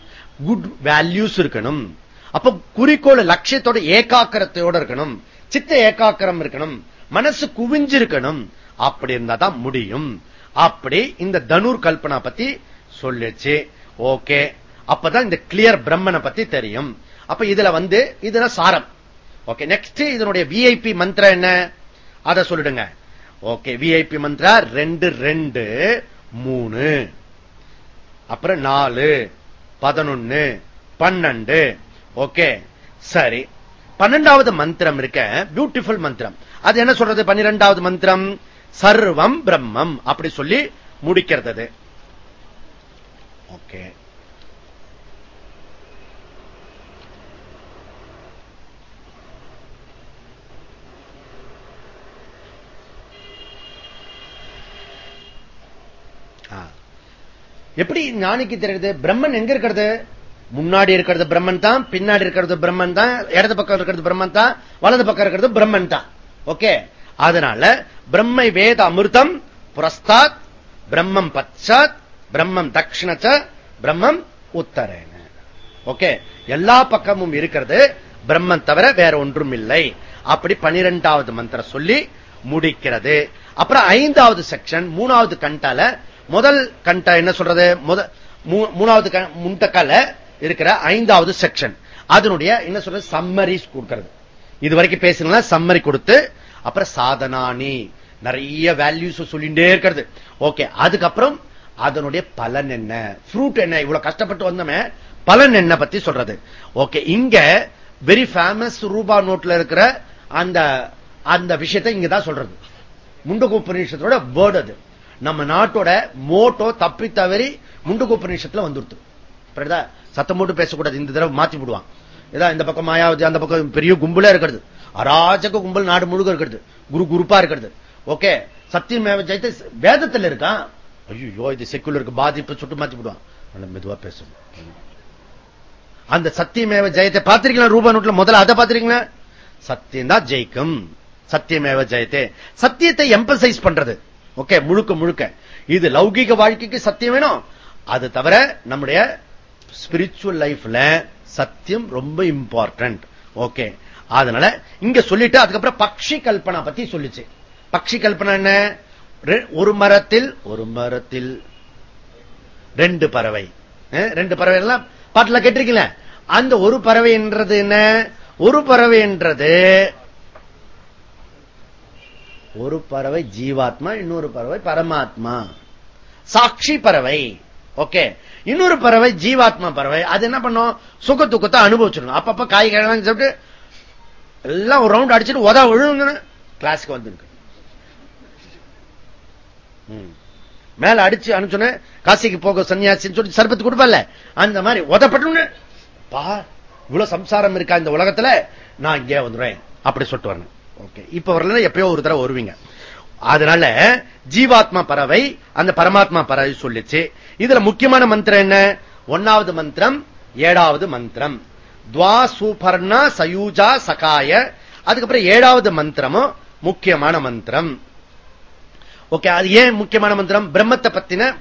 குட் வேல்யூஸ் இருக்கணும். அப்ப குறிக்கோள் லட்சியத்தோட ஏகாக்கிரத்தையோட இருக்கணும். சித்த ஏகாக்கிரம் இருக்கணும். மனசு குவிஞ்சிருக்கணும். அப்படி இருந்தா தான் முடியும். அப்படி இந்த தனுர் கல்பனா பத்தி சொல்லிச்சு. ஓகே. அப்பதான் இந்த கிளியர் பிரம்மனை பத்தி தெரியும். அப்ப இதுல வந்து இதுல சாரம். ஓகே நெக்ஸ்ட் இதனுடைய விஐபி மந்திரம் என்ன? அதை சொல்லிடுங்க. ஓகே விஐபி மந்திரா ரெண்டு ரெண்டு மூணு. அப்புறம் நாலு பதினொன்னு பன்னெண்டு. ஓகே சரி. பன்னெண்டாவது மந்திரம் இருக்க பியூட்டிஃபுல் மந்திரம். அது என்ன சொல்றது? பன்னிரெண்டாவது மந்திரம் சர்வம் பிரம்மம் அப்படி சொல்லி முடிக்கிறது. ஓகே. எப்படி ஞானிக்கு தெரியுது? பிரம்மன் எங்க இருக்கிறது? முன்னாடி இருக்கிறது பிரம்மன் தான் பின்னாடி இருக்கிறது பிரம்மன் தான் இடது பக்கம் இருக்கிறது பிரம்மன் தான் வலது பக்கம் இருக்கிறது பிரம்மன் தான். ஓகே? அதனால பிரம்மை வேத அமிர்தம் புரஸ்தாத் பிரம்மம் பச்சாத் பிரம்மம் தட்சிணச்ச பிரம்மம் உத்தரேன. ஓகே? எல்லா பக்கமும் இருக்கிறது பிரம்மன் தவிர வேற ஒன்றும் இல்லை. அப்படி பனிரெண்டாவது மந்திரம் சொல்லி முடிக்கிறது. அப்புறம் ஐந்தாவது செக்ஷன் மூணாவது கண்டால முதல் கண்ட என்ன சொல்றது? மூணாவது முண்டக்கால இருக்கிற ஐந்தாவது செக்ஷன் அதனுடைய என்ன சொல்றது? சம்மரிஸ் கொடுக்கிறது. இது வரைக்கும் பேசுனா சம்மரி கொடுத்து அப்புறம் சாதனானி நிறைய வேல்யூஸ் சொல்லிட்டே இருக்கிறது. ஓகே அதுக்கப்புறம் அதனுடைய பலன் என்ன? ஃப்ரூட் என்ன? இவ்வளவு கஷ்டப்பட்டு வந்தோமே பலன் என்ன பத்தி சொல்றது? ஓகே இங்க வெரி ஃபேமஸ் ரூபா நோட்ல இருக்கிற அந்த அந்த விஷயத்தை இங்கதான் சொல்றது. முண்டகோபநிஷத்தோட வேர்டு அது. நம்ம நாட்டோட மோட்டோ தப்பி தவறி முண்டகோபநிஷத்துல வந்துருத்து சத்தம் போட்டு பேசக்கூடாது. இந்த தடவை மாத்தி விடுவான் ஏதாவது இந்த பக்கம் மாயாவதி அந்த பக்கம் பெரிய கும்பலா இருக்கிறது. அராஜக கும்பல் நாடு முழுக்க இருக்கிறது. குரு குருப்பா இருக்கிறது. ஓகே. சத்தியமேவ ஜெயத்தை வேதத்தில் இருக்கான். ஐயோ இது செக்குலருக்கு பாதிப்பு சுட்டு மாத்தி விடுவான் மெதுவா பேசணும். அந்த சத்தியமேவ ஜெயத்தை பார்த்திருக்கீங்களா? ரூபா நோட்ல முதல்ல அதை பார்த்திருக்கீங்களா? சத்தியம் தான் ஜெயிக்கும். சத்தியமேவ ஜெயத்தை. சத்தியத்தை எம்பசைஸ் பண்றது. ஓகே முழுக்க முழுக்க. இது லௌகிக வாழ்க்கைக்கு சத்தியம் வேணும். அது தவிர நம்முடைய ஸ்பிரிச்சுவல் லைஃப்ல சத்தியம் ரொம்ப இம்பார்ட்டன்ட் ஓகே. அதனால இங்க சொல்லிட்டு அதுக்கப்புறம் பக்ஷி கல்பனா பத்தி சொல்லிச்சு. பக்ஷி கல்பனா என்ன? ஒரு மரத்தில் ஒரு மரத்தில் ரெண்டு பறவை. ரெண்டு பறவை எல்லாம் பாட்டுல கேட்டிருக்கீங்களே? அந்த ஒரு பறவை என்றது என்ன? ஒரு பறவை என்றது ஒரு பறவை ஜீவாத்மா இன்னொரு பறவை பரமாத்மா. சாட்சி பறவை. ஓகே. இன்னொரு பறவை ஜீவாத்மா பறவை. அது என்ன பண்ணும்? சுக துக்கத்தை அனுபவிச்சிடணும். அப்பப்ப காய் கிழங்கு சொல்லிட்டு எல்லாம் ஒரு ரவுண்ட் அடிச்சுட்டு உதவ விழுங்கன்னு கிளாஸுக்கு வந்துருக்கு. மேல அடிச்சு அனுப்பிச்சோன்னு காசிக்கு போக சன்னியாசின்னு சொல்லி சர்பத்து கொடுப்பல அந்த மாதிரி உதப்பட்டு பா இவ்வளவு சம்சாரம் இருக்கா இந்த உலகத்துல? நான் இங்கே வந்துடுறேன். அப்படி சொல்லிட்டு வரணும். ஓகே இப்ப வரல எப்பயோ ஒரு தடவை வருவீங்க. அதனால ஜீவாத்மா பறவை அந்த பரமாத்மா பறவை சொல்லிச்சு. இதுல முக்கியமான மந்திரம் என்ன? ஒன்னாவது மந்திரம் ஏழாவது மந்திரம். துவா சூபர்ணா சயூஜா சகாய. அதுக்கப்புறம் ஏழாவது மந்திரமும் முக்கியமான மந்திரம். ஓகே அது ஏன் முக்கியமான மந்திரம்? பிரம்மத்தை பத்தின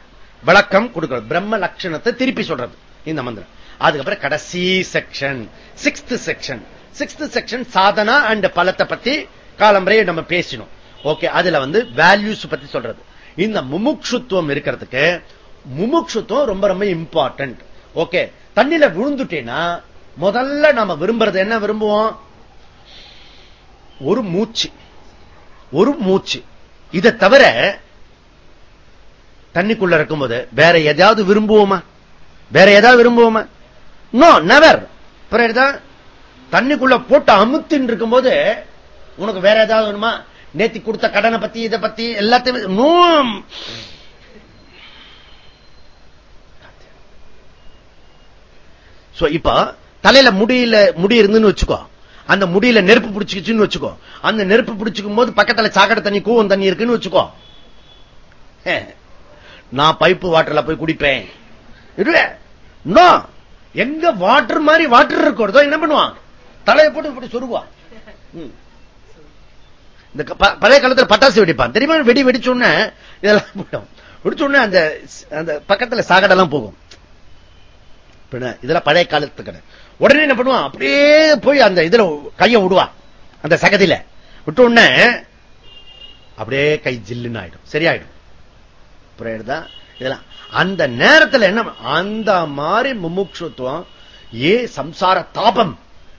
விளக்கம் கொடுக்கிறது. பிரம்ம லட்சணத்தை திருப்பி சொல்றது. இந்த மந்திரம். அதுக்கப்புறம் கடைசி section sixth section sixth section Sadhana and பலத்தை பத்தி காலம்பரையை நம்ம பேசினோம். ஓகே அதுல வந்து வேல்யூஸ் பத்தி சொல்றது. இந்த முமுட்சுத்துவம் இருக்கிறதுக்கு முமுட்சுத்துவம் ரொம்ப ரொம்ப இம்பார்ட்டன்ட் ஓகே தண்ணியில விழுந்துட்டேன்னா முதல்ல நாம விரும்புறது என்ன விரும்புவோம்? ஒரு மூச்சு. ஒரு மூச்சு. இதை தவிர தண்ணிக்குள்ள இருக்கும்போது வேற எதாவது விரும்புவோமா? வேற ஏதாவது விரும்புவோமா? நோ நெவர் தண்ணிக்குள்ள போட்டு அமுத்தின் இருக்கும்போது உனக்கு வேற ஏதாவது வேணுமா? நேத்தி கொடுத்த கடனை பத்தி இதை பத்தி எல்லாத்தையும் நோ இப்ப தலையில முடியல முடி இருந்துன்னு வச்சுக்கோ. அந்த முடியில நெருப்பு பிடிச்சிக்கிச்சுன்னு வச்சுக்கோ. அந்த நெருப்பு பிடிச்சிக்கும் போது பக்கத்துல சாக்கடை தண்ணி கூவம் தண்ணி இருக்குன்னு வச்சுக்கோ. நான் பைப்பு வாட்டர்ல போய் குடிப்பேன். எங்க வாட்டர் மாதிரி வாட்டர் இருக்கிறதோ என்ன பண்ணுவான்? தலையை போட்டு இப்படி சொருவான் இந்த பழைய காலத்துல பட்டாசு வெடிப்பான். தெரியுமா? வெடி வெடிச்சோன்னு இதெல்லாம் போட்டோம் வெடிச்சோடனே அந்த அந்த பக்கத்துல சாகடெல்லாம் போகும். இதெல்லாம் பழைய காலத்து கடை உடனே என்ன பண்ணுவான்? அப்படியே போய் அந்த இதுல கைய விடுவான் அந்த சகதியில. விட்ட உடனே அப்படியே கை ஜில்லுன்னு ஆயிடும். சரியாயிடும். புரியுதா இதெல்லாம். அந்த நேரத்தில் என்ன அந்த மாதிரி முமுட்சுத்துவம் ஏ சம்சார தாபம்.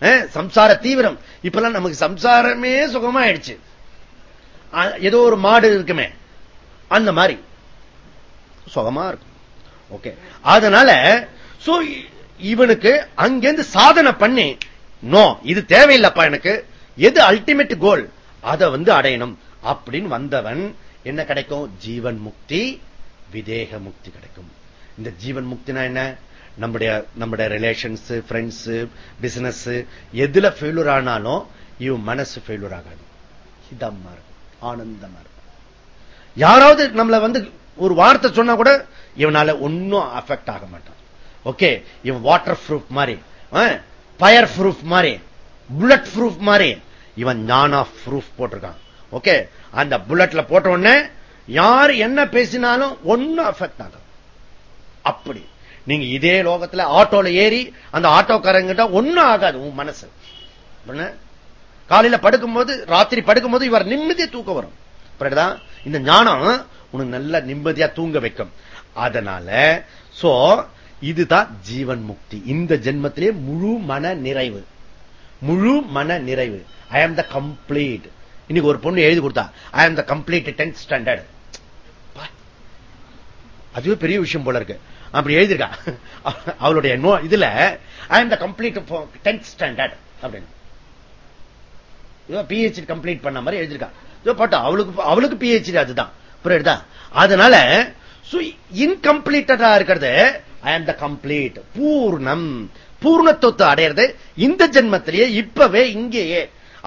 சம்சார தீவிரம். இப்பெல்லாம் நமக்கு சம்சாரமே சுகமா ஆயிடுச்சு ஏதோ ஒரு மாடு இருக்குமே. அந்த மாதிரி. சுகமா இருக்கும். ஓகே. அதனால இவனுக்கு அங்கிருந்து சாதனை பண்ணி நோ இது தேவையில்லப்பா எனக்கு. எது அல்டிமேட் கோல் அதை வந்து அடையணும். அப்படின்னு வந்தவன் என்ன கிடைக்கும்? ஜீவன் முக்தி விதேக முக்தி கிடைக்கும். இந்த ஜீவன் முக்தினா என்ன? நம்முடைய நம்முடைய ரிலேஷன்ஸ் ஃப்ரெண்ட்ஸ் பிசினஸ் எதுல ஃபெயிலூர் ஆனாலும் இவன் மனசு ஃபெயிலூர் ஆகாது. இதமா இருக்கும். ஆனந்தமா இருக்கும். யாராவது நம்மள வந்து ஒரு வார்த்தை சொன்னா கூட இவனால ஒன்னும் அஃபெக்ட் ஆக மாட்டான். ஓகே இவன் வாட்டர் ப்ரூஃப் மாதிரி. ஃபயர் ப்ரூஃப் மாதிரி. புல்லட் ப்ரூஃப் மாதிரி. இவன் ஞானா ப்ரூஃப் போட்டிருக்கான். ஓகே அந்த புல்லட்ல போட்ட உடனே யார் என்ன பேசினாலும் ஒன்னும் அஃபெக்ட் ஆகும் அப்படி. நீங்க இதே லோகத்துல ஆட்டோல ஏறி அந்த ஆட்டோக்காரங்கிட்ட ஒன்னும் ஆகாது உன் மனசு. காலையில படுக்கும்போது ராத்திரி படுக்கும்போது இவர் நிம்மதியா தூக்கம் வரும். பிறகுதான் இந்த ஞானம் உனக்கு நல்ல நிம்மதியா தூங்க வைக்கும். அதனால சோ இதுதான் ஜீவன் முக்தி. இந்த ஜென்மத்திலே முழு மன நிறைவு. முழு மன நிறைவு. ஐ ஆம் த கம்ப்ளீட் இன்னைக்கு ஒரு பொண்ணு எழுதி கொடுத்தா ஐ ஆம் த கம்ப்ளீட் டென்த் ஸ்டாண்டர்ட் அதுவே பெரிய விஷயம் போல இருக்கு. அப்படி எழுதியிருக்கா. அவளுடைய நோ இதுல I the complete tenth standard அப்படின்னு. பிஹெச்டி கம்ப்ளீட் பண்ண மாதிரி எழுதியிருக்கா. போட்டா அவளுக்கு அவளுக்கு பிஹெச்டி அதுதான். புரியுதா? அதனால இன்கம்ப்ளீட்டடா இருக்கிறது ஐ ஆம் த கம்ப்ளீட் பூர்ணம் பூர்ணத்துவத்தை அடையிறது இந்த ஜென்மத்திலேயே இப்பவே இங்கேயே.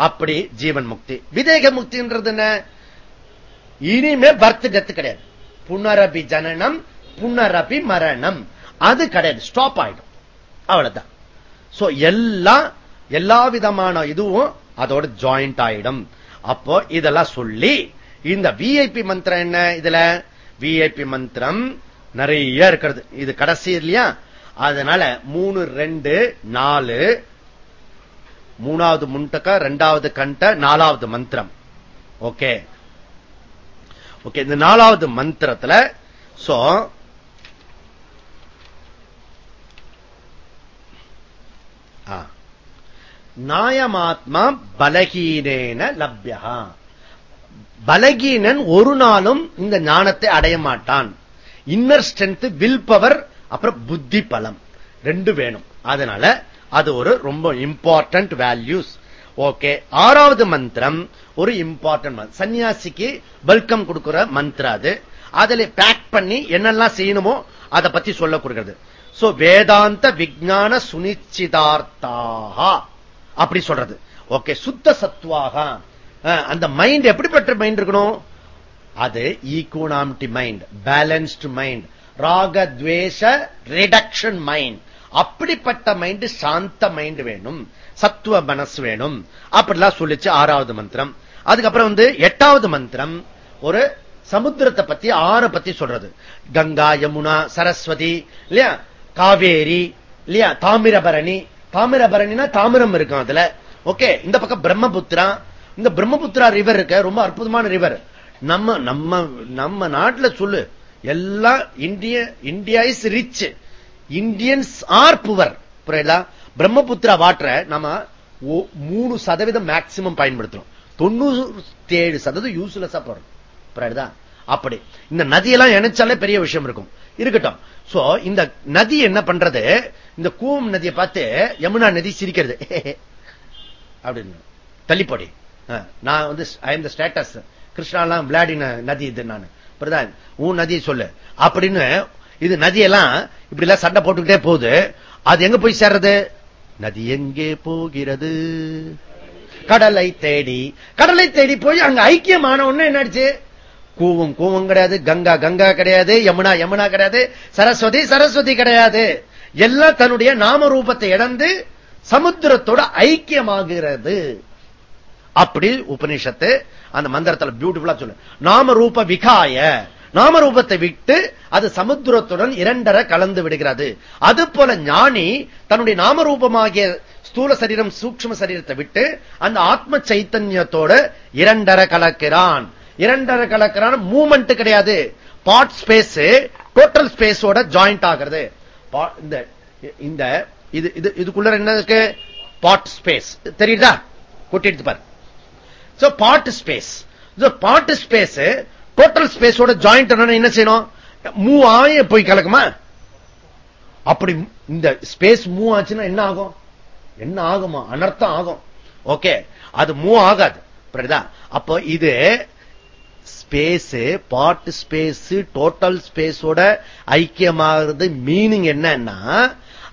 அப்படி ஜீவன் முக்தி. விதேக முக்தின்றது என்ன? இனிமே பர்த் டெத் கிடையாது. புனரபி ஜனனம் புனரபி மரணம். அது கிடையாது. ஸ்டாப் ஆயிடும். அவ்வளவுதான். சோ எல்லாம் எல்லா விதமான இதுவும் அதோட ஜாயிண்ட் ஆயிடும். அப்போ இதெல்லாம் சொல்லி இந்த விஐபி மந்திரம் என்ன இதுல? விஐபி மந்திரம் நிறைய இருக்கிறது. இது கடைசி இல்லையா? அதனால மூணு ரெண்டு நாலு மூணாவது முண்டக்க ரெண்டாவது கண்ட நாலாவது மந்திரம். ஓகே ஓகே இந்த நாலாவது மந்திரத்துல சோ நாயமாத்மா பலகீனேன லப்யா பலகீனன் ஒரு நாளும் இந்த ஞானத்தை அடைய மாட்டான். இன்னர் ஸ்ட்ரென்த் வில் பவர் அப்புறம் புத்தி பலம். ரெண்டு வேணும். அதனால அது ஒரு ரொம்ப இம்பார்ட்டன்ட் வேல்யூஸ் ஓகே ஆறாவது மந்திரம் ஒரு இம்பார்ட்டன்ட் சன்னியாசிக்கு வெல்கம் கொடுக்கிற மந்திரம் அது. அதில் பேக் பண்ணி என்னெல்லாம் செய்யணுமோ அதை பத்தி சொல்ல கொடுக்கிறது. சோ வேதாந்த விஜான சுனிச்சிதார்த்தாக. அப்படி சொல்றது. ஓகே சுத்த சத்துவாக அந்த மைண்ட் எப்படிப்பட்ட மைண்ட் இருக்கணும்? அது ஈகோனாமிட்டி மைண்ட் பேலன்ஸ்டு மைண்ட் ராகத்வேஷ ரிடக்ஷன் மைண்ட் அப்படிப்பட்ட மைண்ட் சாந்த மைண்ட் வேணும். சத்துவ மனசு வேணும். அப்படிலாம் சொல்லிச்சு ஆறாவது மந்திரம். அதுக்கப்புறம் வந்து எட்டாவது மந்திரம். ஒரு சமுத்திரத்தை பத்தி ஆறு பத்தி சொல்றது. கங்கா யமுனா சரஸ்வதி இல்லையா? காவேரி இல்லையா? தாமிரபரணி. தாமிரபரணினா தாமிரம் இருக்கும் அதுல. ஓகே இந்த பக்கம் பிரம்மபுத்திரா. இந்த பிரம்மபுத்திரா ரிவர் இருக்க. ரொம்ப அற்புதமான ரிவர் நம்ம நம்ம நம்ம நாட்டுல சொல்லு. எல்லாம் இந்திய India is rich Indians are poor புரியலா Brahmaputra வாட்டரை நம்ம மூணு சதவீதம் மேக்சிமம் பயன்படுத்துறோம். தொண்ணூத்தி ஏழு சதவீதம் யூஸ்லெஸ்ஸா போறோம் புரியுதா? அப்படி. இந்த நதியெல்லாம் இணைச்சாலே பெரிய விஷயம் இருக்கும். இருக்கட்டும். சோ இந்த நதி என்ன பண்றது? இந்த கூவம் நதியை பார்த்து யமுனா நதி சிரிக்கிறது. அப்படின்னு. தள்ளிப்படி. நான் வந்து ஐ எம் த ஸ்டேட்டஸ் கிருஷ்ணாலாம் விளையாடின நதி இது நான். பிரதான் உன் நதியை சொல்லு. அப்படின்னு இது நதியெல்லாம் இப்படி எல்லாம் சண்டை போட்டுக்கிட்டே போகுது. அது எங்க போய் சேர்றது? நதி எங்கே போகிறது? கடலை தேடி. கடலை தேடி போய் அங்க ஐக்கியமான ஒண்ணு என்னாச்சு? கூவும் கூவும் கிடையாது. கங்கா கங்கா கிடையாது. யமுனா யமுனா கிடையாது. சரஸ்வதி சரஸ்வதி கிடையாது. எல்லாம் தன்னுடைய நாம ரூபத்தை இழந்து சமுத்திரத்தோட ஐக்கியமாகிறது. அப்படி உபநிஷத்து அந்த மந்திரத்தில் பியூட்டிஃபுல்லா சொல்லு. நாம ரூப விகாய. நாம ரூபத்தை விட்டு அது சமுத்திரத்துடன் இரண்டரை கலந்து விடுகிறது. அது போல ஞானி தன்னுடைய நாம ரூபமாகிய ஸ்தூல சரீரம் சூக்ம சரீரத்தை விட்டு அந்த ஆத்ம சைத்தன்யத்தோட இரண்டரை கலக்கிறான். இரண்டரை கலக்கிறான் மூமெண்ட் கிடையாது. பார்ட் ஸ்பேஸ் டோட்டல் ஸ்பேஸோட ஜாயிண்ட் ஆகிறது. இந்த இந்த இது இது இதுக்குள்ள என்ன இருக்கு? பாட் ஸ்பேஸ் தெரியுதா? கூட்டிட்டு பாரு. So pot space pot space total ஸ்பேஸோட joint என்ன செய்யணும்? மூவ் ஆய போய் கலக்குமா? அப்படி இந்த ஸ்பேஸ் மூவ் ஆச்சுன்னா என்ன ஆகும்? என்ன ஆகுமா? அனர்த்தம் ஆகும். ஓகே அது மூவ் ஆகாது. புரியுதா? அப்போ இது ஸ்பேஸ் பார்ட் ஸ்பேஸ் டோட்டல் ஸ்பேஸோட ஐக்கியமாகிறது மீனிங் என்னன்னா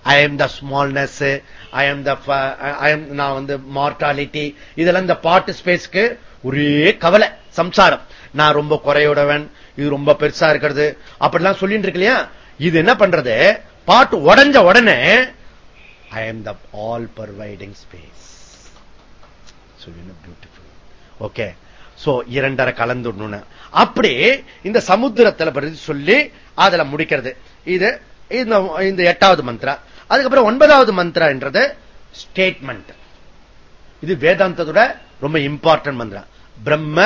I am the smallness I am the I am நான் வந்து மார்டாலிட்டி இதெல்லாம் இந்த பார்ட் ஸ்பேஸ்க்கு ஒரே கவலை சம்சாரம். நான் ரொம்ப குறையுடவன் இது ரொம்ப பெருசா இருக்கிறது அப்படிலாம் சொல்லிட்டு இருக்கு இல்லையா? இது என்ன பண்றது? பாட்டு உடஞ்ச உடனே I am the all pervading space beautiful okay so இரண்டரை கலந்துடணும்னு அப்படி இந்த சமுத்திரத்தில் சொல்லி அதுல முடிக்கிறது. இது இந்த எட்டாவது மந்திரா. அதுக்கப்புறம் ஒன்பதாவது மந்திரன்றது ஸ்டேட்மெண்ட் இது வேதாந்தத்தோட ரொம்ப இம்பார்ட்டன்ட் மந்திரம் பிரம்ம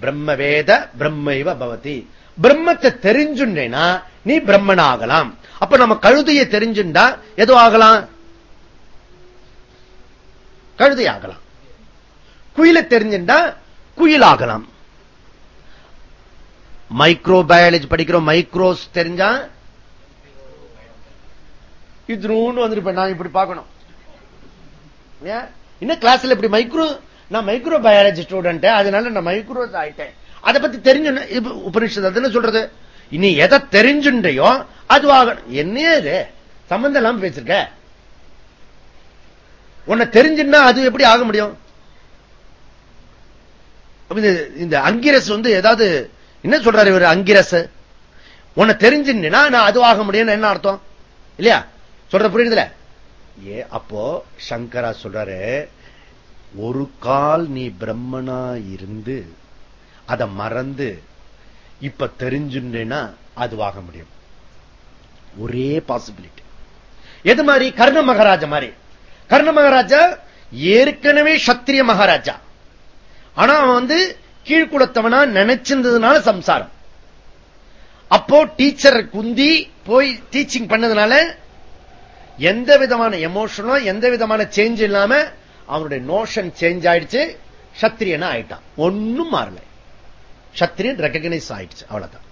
பிரம்ம வேத பிரம்மைவ பவதி. பிரம்மத்தை தெரிஞ்சுட்டேனா நீ பிரம்மன் ஆகலாம் அப்ப நம்ம கழுதையை தெரிஞ்சுண்டா எது ஆகலாம்? கழுதை ஆகலாம் குயில தெரிஞ்சுண்டா குயில் ஆகலாம் மைக்ரோ பயாலஜி படிக்கிறோம் மைக்ரோஸ் தெரிஞ்சா? இதுன்னு வந்துட்டு நான் இப்படி பார்க்கணும். இன்னும் கிளாஸ்ல இப்படி மைக்ரோ நான் மைக்ரோ பயாலஜி ஸ்டூடெண்ட் அதனால நான் மைக்ரோஸ் ஆயிட்டேன். அதை பத்தி தெரிஞ்சு உபனிஷத்து என்ன சொல்றது. இனி எதை தெரிஞ்சுண்டையோ அதுவாக என்னையே இது? சம்பந்தம் இல்லாம பேசிருக்க. உன்னை தெரிஞ்சுன்னா அது எப்படி ஆக முடியும்? இந்த அங்கிரஸ் வந்து ஏதாவது என்ன சொல்றாரு இவர் அங்கிரஸ்? உன்னை தெரிஞ்சுன்னா நான் அது ஆக முடியும் என்ன அர்த்தம்? இல்லையா? சொல்ற புரியுதுல? ஏ அப்போ சங்கரா சொல்றாரு ஒரு கால் நீ பிரம்மனா இருந்து அதை மறந்து இப்ப தெரிஞ்சுன்னா அதுவாக முடியும். ஒரே பாசிபிலிட்டி எது மாதிரி? கர்ண மகாராஜா மாதிரி. கர்ண மகாராஜா ஏற்கனவே சத்திரிய மகாராஜா. ஆனா அவன் வந்து கீழ்குலத்தவனா நினைச்சிருந்ததுனால சம்சாரம். அப்போ டீச்சர் குந்தி போய் டீச்சிங் பண்ணதுனால எந்த விதமான எமோஷனோ எந்த விதமான சேஞ்ச் இல்லாம அவனுடைய நோஷன் சேஞ்ச் ஆயிடுச்சு. சத்திரியனா ஆயிட்டான். ஒன்னும் மாறல. சத்திரியன் ரெக்கக்னைஸ் ஆயிடுச்சு. அவ்வளவுதான்.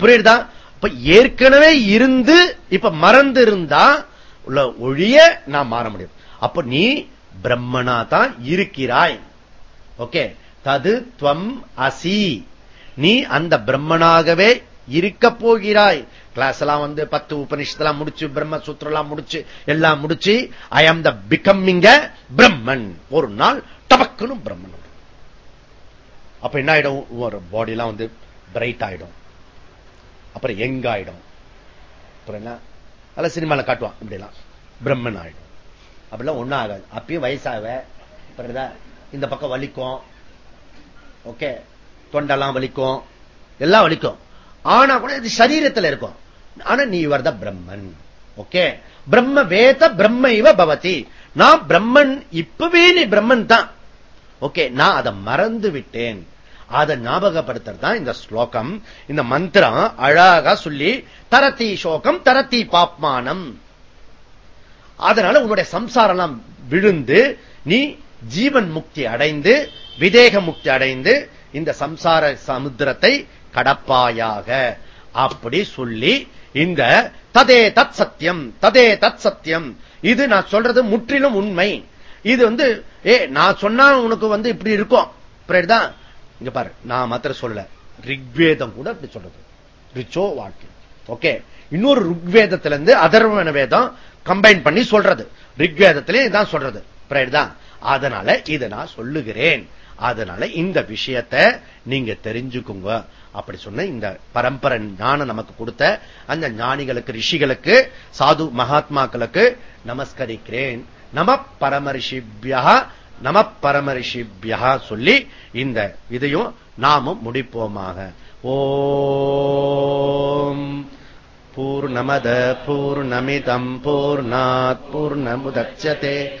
புரியுதா? இப்ப ஏற்கனவே இருந்து இப்ப மறந்து இருந்தா உள்ள ஒழிய நான் மாற முடியும். அப்ப நீ பிரம்மனா தான் இருக்கிறாய். ஓகே? தது துவம் அசி. நீ அந்த பிரம்மனாகவே இருக்க போகிறாய். கிளாஸ் எல்லாம் வந்து பத்து உபனிஷத்தெல்லாம் முடிச்சு பிரம்ம சூத்திரம் முடிச்சு எல்லாம் முடிச்சு ஐ ஆம் த பிகம்மிங்க பிரம்மன் ஒரு நாள் டபக்குன்னு பிரம்மன் அப்ப என்ன ஆயிடும் ஒரு பாடி எல்லாம் வந்து பிரைட் ஆயிடும். அப்புறம் எங்க ஆயிடும் அப்புறம் என்ன? அதெல்லாம் சினிமால காட்டுவான். இப்படிலாம். பிரம்மன் ஆயிடும் அப்படிலாம் ஒன்னும் ஆகாது. அப்பயும் வயசாக இந்த பக்கம் வலிக்கும். ஓகே. தொண்டெல்லாம் வலிக்கும். எல்லாம் வலிக்கும். ஆனா கூட இது சரீரத்தில் இருக்கும். ஆனா நீ வர்த பிரம்மன். ஓகே. பிரம்ம வேத பிரம்ம இவ பவதி. நான் பிரம்மன் இப்பவே நீ பிரம்மன் தான். ஓகே. நான் அதை மறந்து விட்டேன். அதை ஞாபகப்படுத்துறதுதான் இந்த ஸ்லோகம். இந்த மந்திரம் அழகா சொல்லி தரத்தி சோகம் தரத்தி பாப்மானம். அதனால உன்னுடைய சம்சாரம் விழுந்து நீ ஜீவன் முக்தி அடைந்து விதேக முக்தி அடைந்து இந்த சம்சார சமுத்திரத்தை கடப்பாயாக. அப்படி சொல்லி இந்த ததே தத் சத்தியம் ததே தத் சத்தியம் இது நான் சொல்றது முற்றிலும் உண்மை. இது வந்து ஏ நான் சொன்னா உனக்கு வந்து இப்படி இருக்கும். தான் இங்க பாரு நான் மாத்திரம் சொல்ல ரிக்வேதம் கூட இப்படி சொல்றது. ரிச்சோ வாக்கியம் ஓகே. இன்னொரு ருக்வேதத்துல இருந்து அதர்வன வேதம் கம்பைன் பண்ணி சொல்றது. ரிக்வேதத்திலே இதான் சொல்றது. தான் அதனால இதை நான் சொல்லுகிறேன். அதனால இந்த விஷயத்தை நீங்க தெரிஞ்சுக்குங்க. அப்படி சொன்ன இந்த பரம்பரை ஞானம் நமக்கு கொடுத்த அந்த ஞானிகளுக்கு ரிஷிகளுக்கு சாது மகாத்மாக்களுக்கு நமஸ்கரிக்கிறேன். நம பரமரிஷிபியா நம பரமரிஷிபியா சொல்லி இந்த இதையும் நாமும் முடிப்போமாக. ஓம். பூர்ணமத பூர்ணமிதம் பூர்ணாத் பூர்ணமுதட்சதே